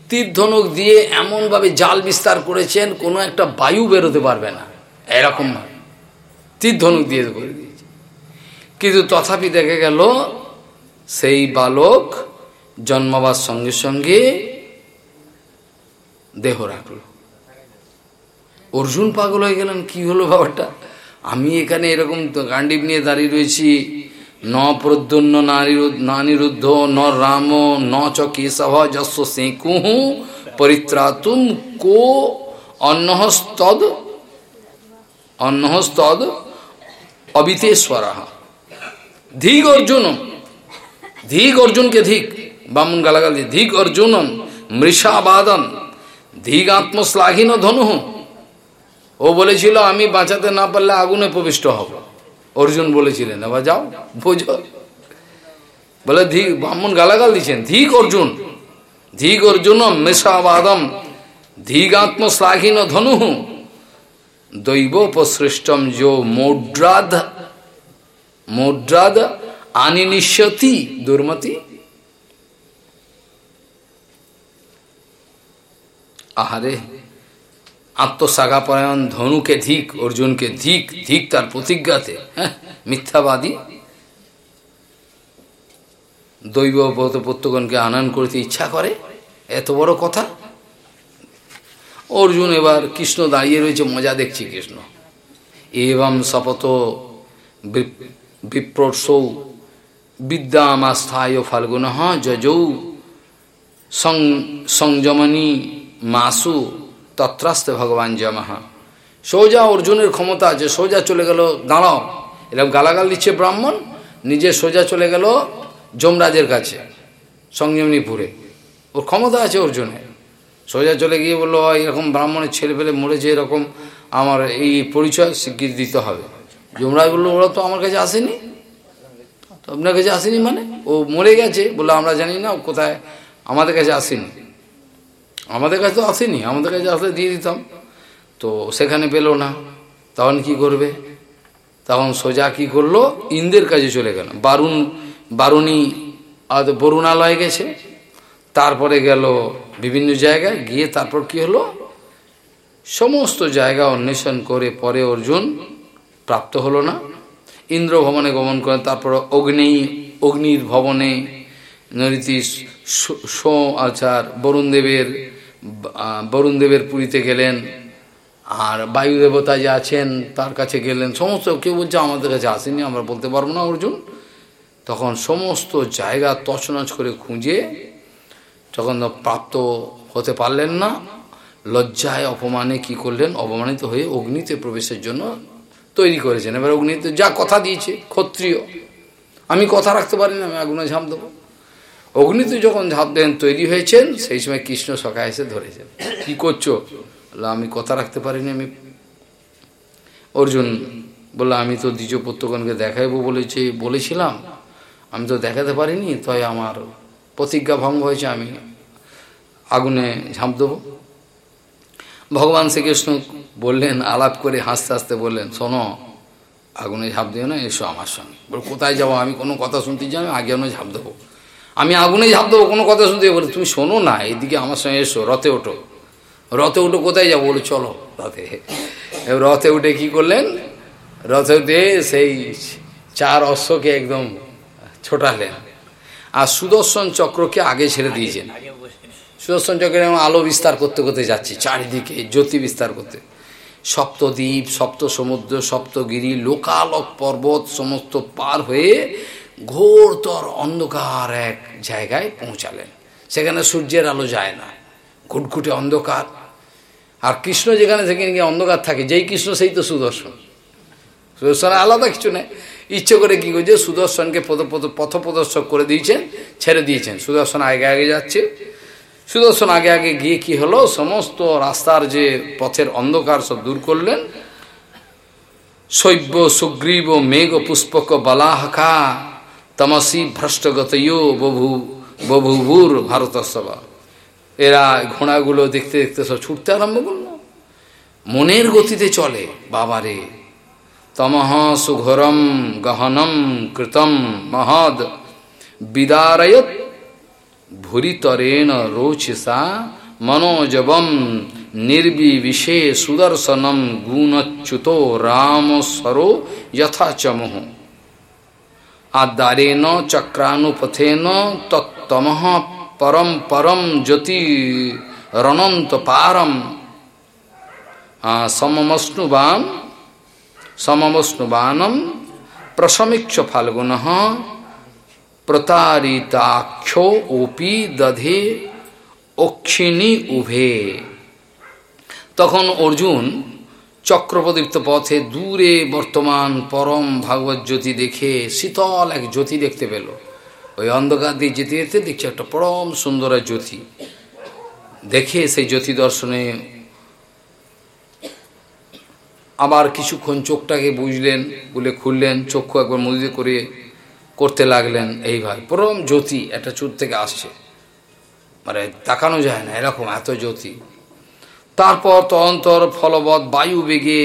তীর্ধনুক দিয়ে এমনভাবে জাল বিস্তার করেছেন, কোনো একটা বায়ু বেরোতে পারবে না। এরকমভাবে তীর্ধনুক দিয়ে করে দিয়েছে। কিন্তু তথাপি দেখে গেল, সেই বালক জন্মাবার সঙ্গে সঙ্গে দেহ রাখল। অর্জুন পাগল হয়ে গেলেন, কি হলো ব্যাপারটা? আমি এখানে এরকম গান্ডিব নিয়ে দাঁড়িয়ে রয়েছি। ন প্রদ্যন্ন নানিরুদ্ধ ন রাম, ন চ কেশভ যস্ব সেকুহু পরিত্রাতুম, কো, অন্নহস্তদ অন্নহস্তদ, অবিতেশ্বর। ধিক অর্জুন ধিক অর্জুনকে ধিক, বামুন গালাগাল ধিক অর্জুনন মৃষাবাদন, ধিক আত্মশ্লাঘীন ধনু ও বলেছিল, আমি বাঁচাতে না পারলে আগুনে প্রবিষ্ট হব। অর্জুন বলেছিলেন, এবার যাও, বোঝো। বলে ধিক ব্রাহ্মণ গালাগাল দিচ্ছেন। ধিক অর্জুন ধিক অর্জুন মেষাবাদম ধিগাত্ম শ্লাঘীন ধনু, দৈবোপসৃষ্টম যো মোড্রাদ মোড্রাদ আনিনিষ্যতি দুর্মতি। আহারে আত্মসাগাপরায়ণ ধনুকে ধিক, অর্জুনকে ধিক ধিক তার প্রতিজ্ঞাতে। হ্যাঁ মিথ্যাবাদী। দৈবব্রত প্রত্যগণকে আনয়ন করতে ইচ্ছা করে, এত বড় কথা? অর্জুন এবার কৃষ্ণ দাঁড়িয়ে রয়েছে, মজা দেখছি কৃষ্ণ। এবং শপথ বিপ্রসৌ বিদ্যামাস্থায় ফাল্গুন যজৌ সংযমনী মাসু তত্রাস্তে ভগবান জমাহা সোজা অর্জুনের ক্ষমতা আছে সোজা চলে গেল, দাঁড়াও। এরকম গালাগাল দিচ্ছে ব্রাহ্মণ, নিজে সোজা চলে গেল যমরাজের কাছে সংযমনীপুরে ওর ক্ষমতা আছে অর্জুনের। সোজা চলে গিয়ে বলল এরকম ব্রাহ্মণের ছেলে ফেলে মরেছে, এরকম আমার এই পরিচয় স্বীকৃতি দিতে হবে। যমরাজ বলল, ওরা তো আমার কাছে আসেনি। আপনার কাছে আসেনি মানে? ও মরে গেছে, বলল, আমরা জানি না কোথায়? আমাদের কাছে আসেনি। আমাদের কাছে তো আসেনি, আমাদের কাছে আসলে দিয়ে দিতাম। তো সেখানে পেল না। তখন কি করবে? তখন সোজা কি করল? ইন্দ্রের কাছে চলে গেল। বারুণ বারুণী আর বরুণালয় গেছে। তারপরে গেল বিভিন্ন জায়গায়। গিয়ে তারপর কি হলো? সমস্ত জায়গা অন্বেষণ করে পরে অর্জুন প্রাপ্ত হলো না। ইন্দ্র ভবনে গমন করেন। তারপর অগ্নি, অগ্নির ভবনে নরীতি সো আচার বরুণদেবের বরুণদেবের পুরীতে গেলেন, আর বায়ু দেবতা যে আছেন তার কাছে গেলেন, সমস্ত কেউ বলছে আমাদের কাছে আসেনি, আমরা বলতে পারব না অর্জুন। তখন সমস্ত জায়গা তছনছ করে খুঁজে যখন প্রাপ্ত হতে পারলেন না। লজ্জায় অপমানে কি করলেন? অপমানিত হয়ে অগ্নিতে প্রবেশের জন্য তৈরি করেছেন। এবার অগ্নিতে যা কথা দিয়েছে, ক্ষত্রিয়। আমি কথা রাখতে পারি না, আমি আগুনে ঝাঁপ দেবো। অগ্নিতে যখন ঝাঁপ দেন তৈরি হয়েছেন, সেই সময় কৃষ্ণ সখা এসে ধরেছেন কি করছ? আমি কথা রাখতে পারিনি আমি। অর্জুন বলল, আমি তো দ্বিজ পুত্রগণকে দেখাইবো বলেছি, বলেছিলাম। আমি তো দেখাতে পারিনি, তাই আমার প্রতিজ্ঞা ভঙ্গ হয়েছে, আমি আগুনে ঝাঁপ দেবো। ভগবান শ্রীকৃষ্ণ বললেন, আলাপ করে হাসতে হাসতে বললেন, শোনো, আগুনে ঝাঁপ দিও না, এসো আমার সঙ্গে। বল কোথায় যাব? আমি কোনো কথা শুনতে যাই আমি আগে ঝাঁপ দেবো। আমি আগুনে ঝাঁপ দেবো, কোনো কথা শুনতে বলে তুমি শোনো না, এদিকে আমার সঙ্গে এসো, রথে ওঠো। রথে উঠে, কোথায় যাব বলে, চলো রথে। রথে উঠে কি করলেন? রথে উঠে সেই চার অশ্বকে একদম ছোটালেন। আর সুদর্শন চক্রকে আগে ছেড়ে দিয়েছেন। সুদর্শন চক্রের আলো বিস্তার করতে করতে যাচ্ছে, চারিদিকে জ্যোতি বিস্তার করতে। সপ্তদ্বীপ সপ্ত সমুদ্র সপ্তগিরি, লোকালক পর্বত সমস্ত পার হয়ে ঘোরতর অন্ধকার এক জায়গায় পৌঁছালেন। সেখানে সূর্যের আলো যায় না। ঘুটঘুটে অন্ধকার। আর কৃষ্ণ যেখানে সেখানে গিয়ে অন্ধকার থাকে, যেই কৃষ্ণ সেই তো সুদর্শন। সুদর্শন আলাদা কিছু নেই। ইচ্ছে করে কী করছে, সুদর্শনকে পথ প্রদর্শক করে দিয়েছেন, ছেড়ে দিয়েছেন। সুদর্শন আগে আগে যাচ্ছে। সুদর্শন আগে আগে গিয়ে কি হলো? সমস্ত রাস্তার যে পথের অন্ধকার সব দূর করলেন। শৈব্য সুগ্রীব, মেঘ, পুষ্পক, বলাহকা তমসি ভ্রষ্টগতয় বভু, বভুভুর ভারতসভা এরা ঘোড়াগুলো দেখতে দেখতে সব ছুটতে আরম্ভ করল। মনের গতিতে চলে, বাবারে। তমহ সুঘরম গহনম কৃতম মহদ। বিদারয়ত ভুরিতরেণ রোচিসা মনোজবম নির্বিবিষে সুদর্শনম গুণচ্যুত রামস্বরো যথাচমুহ। আদ্দারেণ চক্রানুপথেন তত্তমঃ পরম পরম জ্যোতি রণন্ত পারম। সমমস্নুবান সমমস্নুবানম প্রশমিক্ষ ফাল্গুন, প্রতারিতাক্ষ ওপি দধে, অক্ষিণী উভে। তখন অর্জুন চক্রপ্রদীপ্ত পথে দূরে বর্তমান পরম ভাগবত জ্যোতি দেখে শীতল এক জ্যোতি দেখতে পেল। ওই অন্ধকার দিয়ে যেতে যেতে দেখছে একটা পরম সুন্দর জ্যোতি। দেখে সেই জ্যোতি দর্শনে আবার কিছুক্ষণ চোখটাকে বুঝলেন, বলে খুললেন, চক্ষু একবার মুদিতে করে করতে লাগলেন। এইভাবে পরম জ্যোতি একটা চুর থেকে আসছে। মানে তাকানো যায় না, এরকম এত জ্যোতি। তারপর তদন্তর ফলবৎ বায়ু বেগে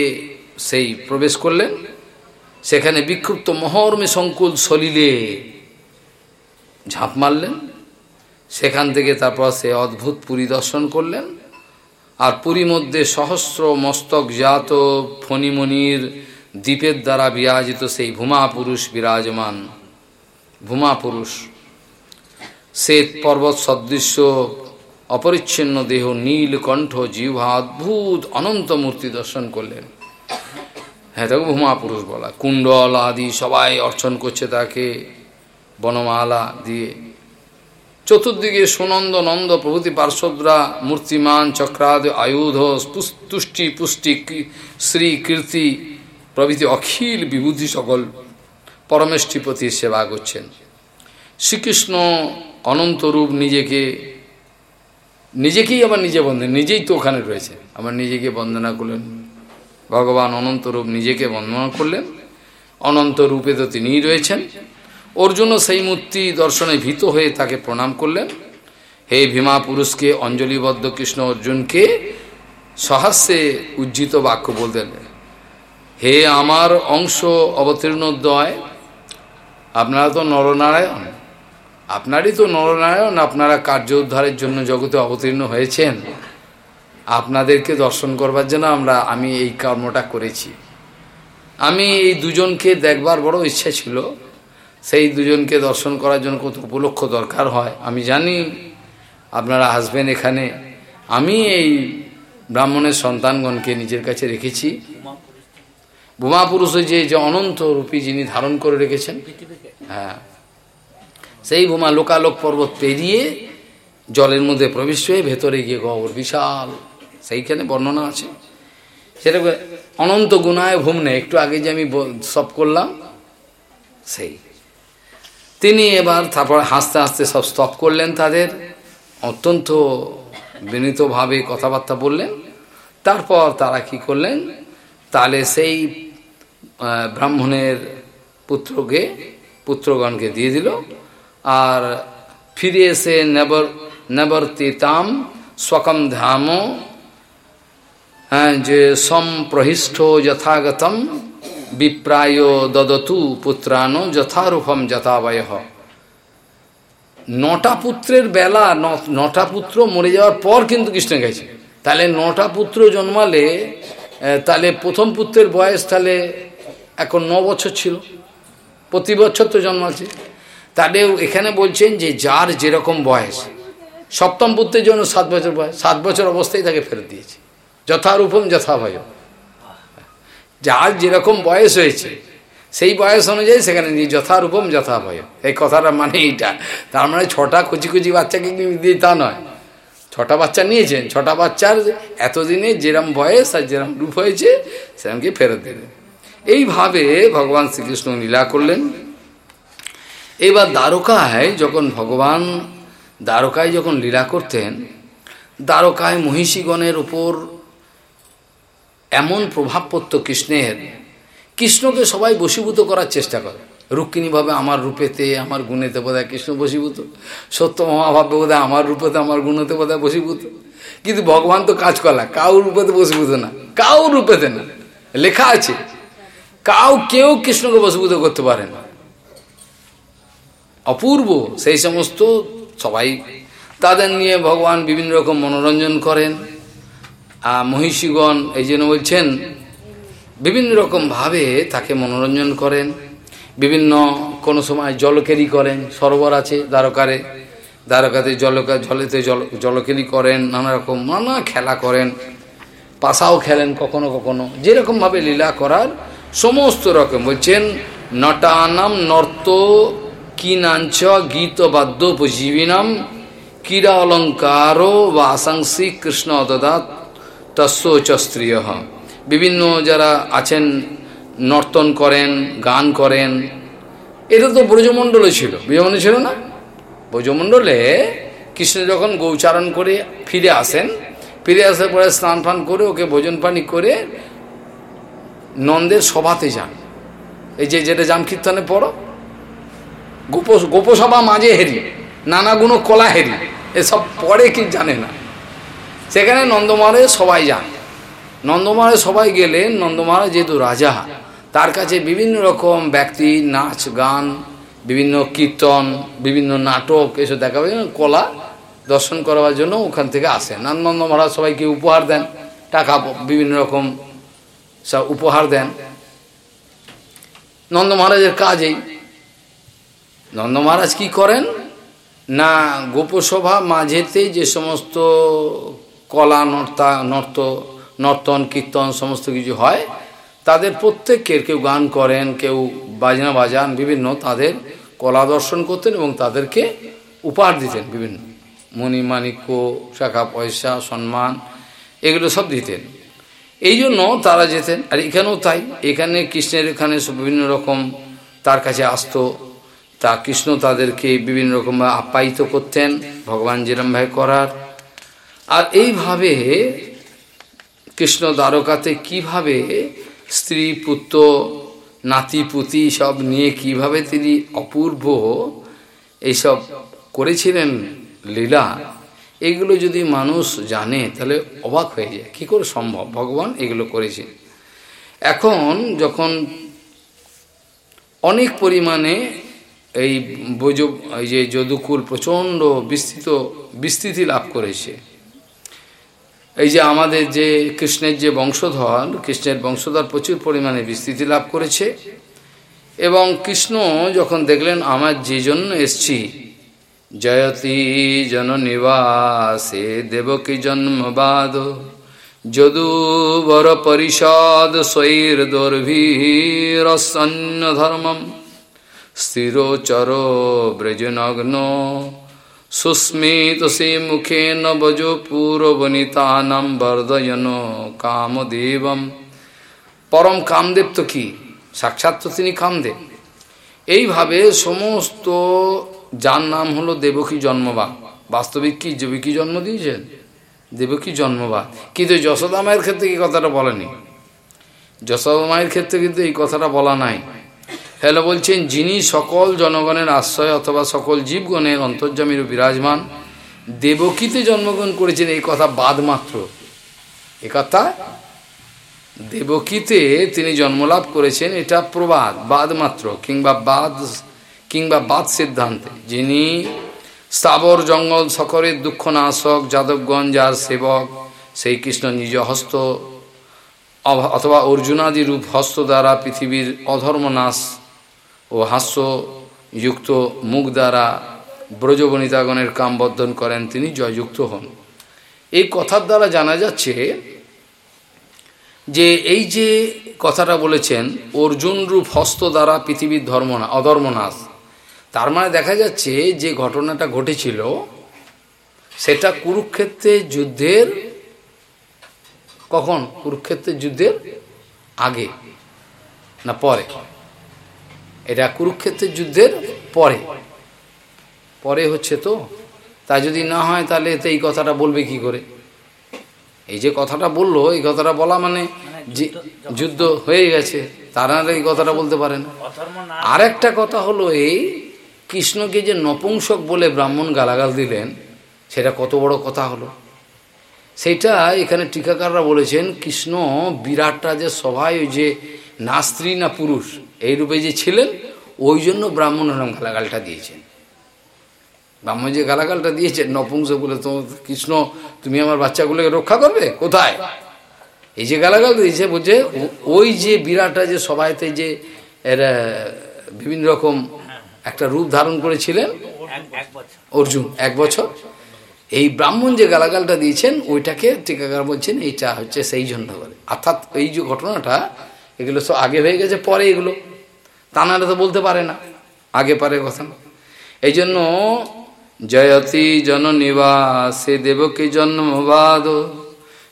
সেই প্রবেশ করলেন। সেখানে বিক্ষুব্ধ মহর্মে সংকুল সলিলে ঝাঁপ মারলেন। সেখান থেকে তারপর সে অদ্ভুত পুরী দর্শন করলেন। আর পুরী মধ্যে সহস্র মস্তক জাত ফণিমণির দ্বীপের দ্বারা বিরাজিত সেই ভূমা পুরুষ বিরাজমান। ভূমা পুরুষ শ্বেত পর্বত সদৃশ্য অপরিচ্ছিন্ন দেহ নীলকণ্ঠ জিহ্বা অদ্ভুত অনন্ত মূর্তি দর্শন করলেন। হ্যাঁ তাকে ভূমা বলা। কুণ্ডল আদি সবাই অর্চন করছে তাকে, বনমালা দিয়ে। চতুর্দিকে সুনন্দ নন্দ প্রভৃতি পার্শ্বদরা, মূর্তিমান, চক্রাদ, আয়ুধ তুষ্টি, পুষ্টি শ্রী, কীর্তি প্রভৃতি অখিল বিভূতি সকল পরমেষ্ঠিপতির সেবা করছেন। শ্রীকৃষ্ণ অনন্তরূপ নিজেকে নিজেকেই আবার নিজে বন্ধন, নিজেই তো ওখানে রয়েছে। আমার নিজেকে বন্দনা করলেন। ভগবান অনন্তরূপ নিজেকে বন্দনা করলেন। অনন্ত রূপে তো তিনিই রয়েছেন। অর্জুনও সেই মূর্তি দর্শনে ভীত হয়ে তাকে প্রণাম করলেন। হে ভীমা পুরুষকে অঞ্জলিবদ্ধ কৃষ্ণ অর্জুনকে সহাস্যে উজ্জিত বাক্য বলতেন হে আমার অংশ অবতীর্ণ দয়, আপনারা তো নরনারায়ণ। আপনারই তো নরনারায়ণ, আপনারা কার্য উদ্ধারের জন্য জগতে অবতীর্ণ হয়েছেন। আপনাদেরকে দর্শন করবার জন্য আমরা, আমি এই কর্মটা করেছি। আমি এই দুজনকে দেখবার বড় ইচ্ছা ছিল। সেই দুজনকে দর্শন করার জন্য কত উপলক্ষ দরকার হয়, আমি জানি। আপনারা আসবেন এখানে। আমি এই ব্রাহ্মণের সন্তানগণকে নিজের কাছে রেখেছি। বোমা পুরুষ যে অনন্ত রূপী যিনি ধারণ করে রেখেছেন হ্যাঁ সেই বোমা লোকালোক পর্বত পেরিয়ে জলের মধ্যে প্রবেশ হয়ে ভেতরে গিয়ে গবর বিশাল, সেইখানে বর্ণনা আছে। সেটা অনন্ত গুণায় ভূমনে একটু আগে যে আমি সব করলাম, সেই। তিনি এবার তারপর হাসতে হাসতে সব স্তপ করলেন তাদের, অত্যন্ত বিনীতভাবে কথাবার্তা বললেন। তারপর তারা কি করলেন, তাহলে সেই ব্রাহ্মণের পুত্রকে, পুত্রগণকে দিয়ে দিল। আর ফিরে এসে নেবর, নেবর্তিতাম স্বকম ধাম হ্যাঁ যে সম্প্রহিষ্ঠ যথাগতম বিপ্রায় দদতু পুত্রানো যথারূপম যথাবয় নটা পুত্রের বেলা নটা পুত্র মরে যাওয়ার পর কিন্তু কৃষ্ণ গেছে। তাহলে নটা পুত্র জন্মালে তাহলে প্রথম পুত্রের বয়স তাহলে এখন ন বছর ছিল। প্রতি বছর তো জন্মাচ্ছে। তাহলে এখানে বলছেন যে যার যেরকম বয়স, সপ্তম পুত্রের জন্য সাত বছর বয়স, সাত বছর অবস্থায় তাকে ফেরত দিয়েছে। যথারূপম যথাভয়। যার যেরকম বয়স হয়েছে, সেই বয়স অনুযায়ী সেখানে নিয়ে যথারূপম যথাভয়। এই কথাটা মানে এইটা। তার মানে ছটা কুচি কুচি বাচ্চাকে দিয়ে তা নয়। ছটা বাচ্চা নিয়েছেন, ছটা বাচ্চার এতদিনে যেরম বয়স আর যেরম রূপ হয়েছে সেরকমকে ফেরত দেবেন এইভাবে ভগবান শ্রীকৃষ্ণ লীলা করলেন। এবার দ্বারকায় যখন ভগবান দ্বারকায় যখন লীলা করতেন, দ্বারকায় মহিষীগণের উপর এমন প্রভাব পড়ত কৃষ্ণের, কৃষ্ণকে সবাই বশীভূত করার চেষ্টা করে। রুক্মিণীভাবে আমার রূপেতে আমার গুণেতে বোধহয় কৃষ্ণ বশীভূত, সত্য মহাভাবে বোধহয় আমার রূপেতে আমার গুণেতে বোধহয় বশীভূত। কিন্তু ভগবান তো কাজ করা কাউ রূপেতে বশীভূত না কাউ রূপেতে না, লেখা আছে। কাউ কেউ কৃষ্ণকে বশীভূত করতে পারে না। অপূর্ব, সেই সমস্ত সবাই তাদের নিয়ে ভগবান বিভিন্ন রকম মনোরঞ্জন করেন। আর মহিষীগণ এই জন্য বলছেন, বিভিন্ন রকমভাবে তাকে মনোরঞ্জন করেন। বিভিন্ন কোনো সময় জলকেরি করেন, সরোবর আছে, দ্বারকারে, দ্বারকাতে জলকা, জলেতে জল জলকেরি করেন, নানা রকম, নানা খেলা করেন। পাশাও খেলেন কখনো কখনো। যেরকমভাবে লীলা করার সমস্ত রকম। বলছেন, নটানাম নর্ত কিনাঞ্চ গীত বাদ্য উপজীবিনাম ক্রীড়া অলঙ্কার বা আশাংসী কৃষ্ণ অদদাত তস্য চ স্ত্রিয় বিভিন্ন যারা আছেন নর্তন করেন গান করেন এটা তো ব্রজমণ্ডলে ছিল ব্রজমণ্ডল ছিল না ব্রজমণ্ডলে কৃষ্ণ যখন গৌচারণ করে ফিরে আসেন ফিরে আসার পরে স্নান ফান করে ওকে ভোজন পানি করে নন্দের সভাতে যান এই যে যেটা জাম কীর্তনে পড়ো গোপ, গোপসভা মাঝে হেরি নানা গুণ কলা হেরি এসব পরে কি জানে না। সেখানে নন্দমারে সবাই যান। নন্দমারে সবাই গেলেন নন্দমারে যেহেতু রাজা, তার কাছে বিভিন্ন রকম ব্যক্তি, নাচ, গান, বিভিন্ন কীর্তন, বিভিন্ন নাটক, এসব দেখাবে, কলা দর্শন করার জন্য ওখান থেকে আসে নন্দ মহারাজ সবাইকে উপহার দেন, টাকা, বিভিন্ন রকম সব উপহার দেন। নন্দ মহারাজের কাজেই নন্দ মহারাজ কি করেন? না গোপসভা মাঝেতে যে সমস্ত কলা, নর্তা, নর্ত, নর্তন, কীর্তন, সমস্ত কিছু হয়, তাদের প্রত্যেকের কেউ গান করেন, কেউ বাজনা বাজান, বিভিন্ন তাদের কলা দর্শন করতেন এবং তাদেরকে উপহার দিতেন, বিভিন্ন। মণি, মাণিক্য, শাখা, পয়সা, সম্মান, এগুলো সব দিতেন। এই জন্য তারা যেতেন, আর এখানেও তাই। এখানে কৃষ্ণের এখানে বিভিন্ন রকম তার কাছে আসতো। তা কৃষ্ণ তাদেরকে বিভিন্ন রকম আপ্যায়িত করতেন, ভগবান যেরমভাবে করার। আর এইভাবে কৃষ্ণ দ্বারকাতে কীভাবে স্ত্রী, পুত্র, নাতি, পুতি সব নিয়ে কীভাবে তিনি অপূর্ব এইসব করেছিলেন লীলা, এগুলো যদি মানুষ জানে তাহলে অবাক হয়ে যায়। কী করে সম্ভব? ভগবান এগুলো করেছে এখন যখন অনেক পরিমাণে এই বৈজ, এই যে যদুকুল প্রচণ্ড বিস্তৃত, বিস্তৃতি লাভ করেছে। এই যে আমাদের যে কৃষ্ণের যে বংশধর, কৃষ্ণের বংশধর প্রচুর পরিমাণে বিস্তৃতি লাভ করেছে এবং কৃষ্ণ যখন দেখলেন, আমার যে জন্য এসছি, জয়তি জন নিবাসে দেবকী জন্মবাদ যদুবর পরিষদ স্বৈর দর্ভীরসন্ন ধর্মম। স্থিরোচর ব্রজনগ্ন। সুস্মিত সে মুখে নবজ পূর্বনিতানাম বর্ধয়ন কামদেবম। পরম কামদেব তো কি? সাক্ষাৎ তো তিনি কামদেব। এইভাবে সমস্ত যার নাম হলো দেবকী জন্মবা বাস্তবিক কি? দেবকী জন্ম দিয়েছেন? দেবকী জন্মবা কিন্তু যশোদা মায়ের ক্ষেত্রে এই কথাটা বলেনি? যশোদা মায়ের ক্ষেত্রে কিন্তু এই কথাটা বলা নাই। হ্যালো বলছেন, যিনি সকল জনগণের আশ্রয় অথবা সকল জীবগণের অন্তর্জামীর বিরাজমান, দেবকীতে জন্মগ্রহণ করেছেন, এই কথা বাদ মাত্র। এ কথা, দেবকীতে তিনি জন্মলাভ করেছেন, এটা প্রবাদ, বাদ মাত্র, কিংবা বাদ কিংবা বাদ সিদ্ধান্তে। যিনি স্থাবর জঙ্গল, সকলের দুঃখ নাশক যাদবগঞ্জ যার সেবক, সেই কৃষ্ণ নিজ হস্ত, অথবা অর্জুনাদি রূপ হস্ত দ্বারা পৃথিবীর অধর্ম নাশ ও হাস্যযুক্ত মুখ দ্বারা ব্রজবনিতাগণের কাম বর্ধন করেন তিনি, জয়যুক্ত হন। এই কথার দ্বারা জানা যাচ্ছে যে এই যে কথাটা বলেছেন, অর্জুন রূপ হস্ত দ্বারা পৃথিবীর ধর্ম না অধর্মনাশ তার মানে দেখা যাচ্ছে যে ঘটনাটা ঘটেছিল, সেটা কুরুক্ষেত্রের যুদ্ধের, কখন? কুরুক্ষেত্রের যুদ্ধের আগে না পরে? এটা কুরুক্ষেত্রের যুদ্ধের পরে। পরে হচ্ছে তো তা যদি না হয় তাহলে তো এই কথাটা বলবে কি করে? এই যে কথাটা বলল এই কথাটা বলা মানে যে যুদ্ধ হয়ে গেছে তারা এই কথাটা বলতে পারে না। আর একটা কথা হলো এই কৃষ্ণকে যে নপুংসক বলে ব্রাহ্মণ গালাগাল দিলেন সেটা কত বড় কথা হলো? সেইটা এখানে টিকাকাররা বলেছেন কৃষ্ণ বিরাটটা যে সবাই ওই যে না স্ত্রী না পুরুষ এই রূপে যে ছিলেন ওই জন্য ব্রাহ্মণ এরম গালাগালটা দিয়েছেন। ব্রাহ্মণ যে গালাগালটা দিয়েছেন নপুংস বলে তো কৃষ্ণ তুমি আমার বাচ্চাগুলোকে রক্ষা করবে? কোথায়? এই যে গালাগাল দিয়েছে বলছে ওই যে বিরাটটা যে সবাইতে যে এরা বিভিন্ন রকম একটা রূপ ধারণ করেছিলেন অর্জুন এক বছর? এই ব্রাহ্মণ যে গালাগালটা দিয়েছেন, ওইটাকে টিকাকার বলছেন, এইটা হচ্ছে সেই জন্য করে অর্থাৎ এই যে ঘটনাটা, এগুলো সব আগে হয়ে গেছে, পরে এগুলো। তা নাহলে তো বলতে পারে না, আগে পারে কথা না। এই জন্য জয়তি জননিবাসে দেবকী জন্মবাদ,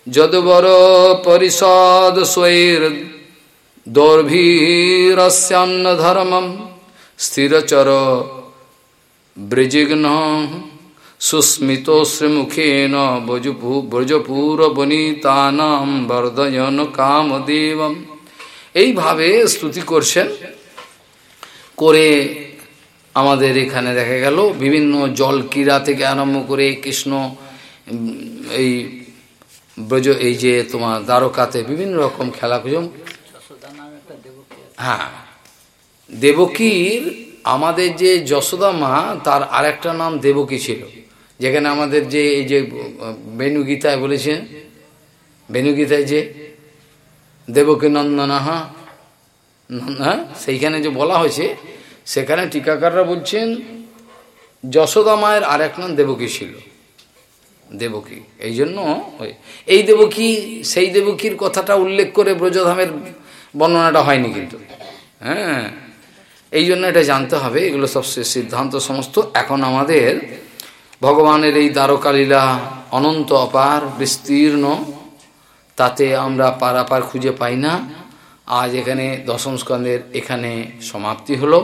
যদবর পরিষদ স্বৈর দৌর্ভীরস্যান্ন ধর্মম স্থিরচর ব্রজিগ্ন সুস্মিতোশ্রীমুখেন ব্রজপুর বনিতানাম বর্ধয়ন কামদেবম। এইভাবে স্তুতি করছেন। করে আমাদের এখানে দেখা গেল বিভিন্ন জল ক্রীড়া থেকে আরম্ভ করে কৃষ্ণ এই ব্রজ, এই যে তোমার দ্বারকাতে বিভিন্ন রকম খেলা খুঁজম হ্যাঁ দেবকীর আমাদের যে যশোদা মা, তার আরেকটা নাম দেবকী ছিল। যেখানে আমাদের যে এই যে, বেণুগীতায় বলেছে, বেণুগীতায় যে, দেবকী নন্দনাহা হ্যাঁ সেইখানে যে বলা হয়েছে, সেখানে টিকাকাররা বলছেন, যশোদা মায়ের আর এক নাম দেবকী ছিল। দেবকী, এই জন্য এই দেবকী, সেই দেবকীর কথাটা উল্লেখ করে ব্রজধামের বর্ণনাটা হয়নি কিন্তু। হ্যাঁ এই জন্য এটা জানতে হবে, এগুলো সব সিদ্ধান্ত সমস্ত এখন আমাদের ভগবানের এই দ্বারকালীলা অনন্ত অপার, বিস্তীর্ণ, তাতে আমরা পারাপার খুঁজে পাই না। আজ এখানে দশম স্কন্ধের এখানে সমাপ্তি হলো।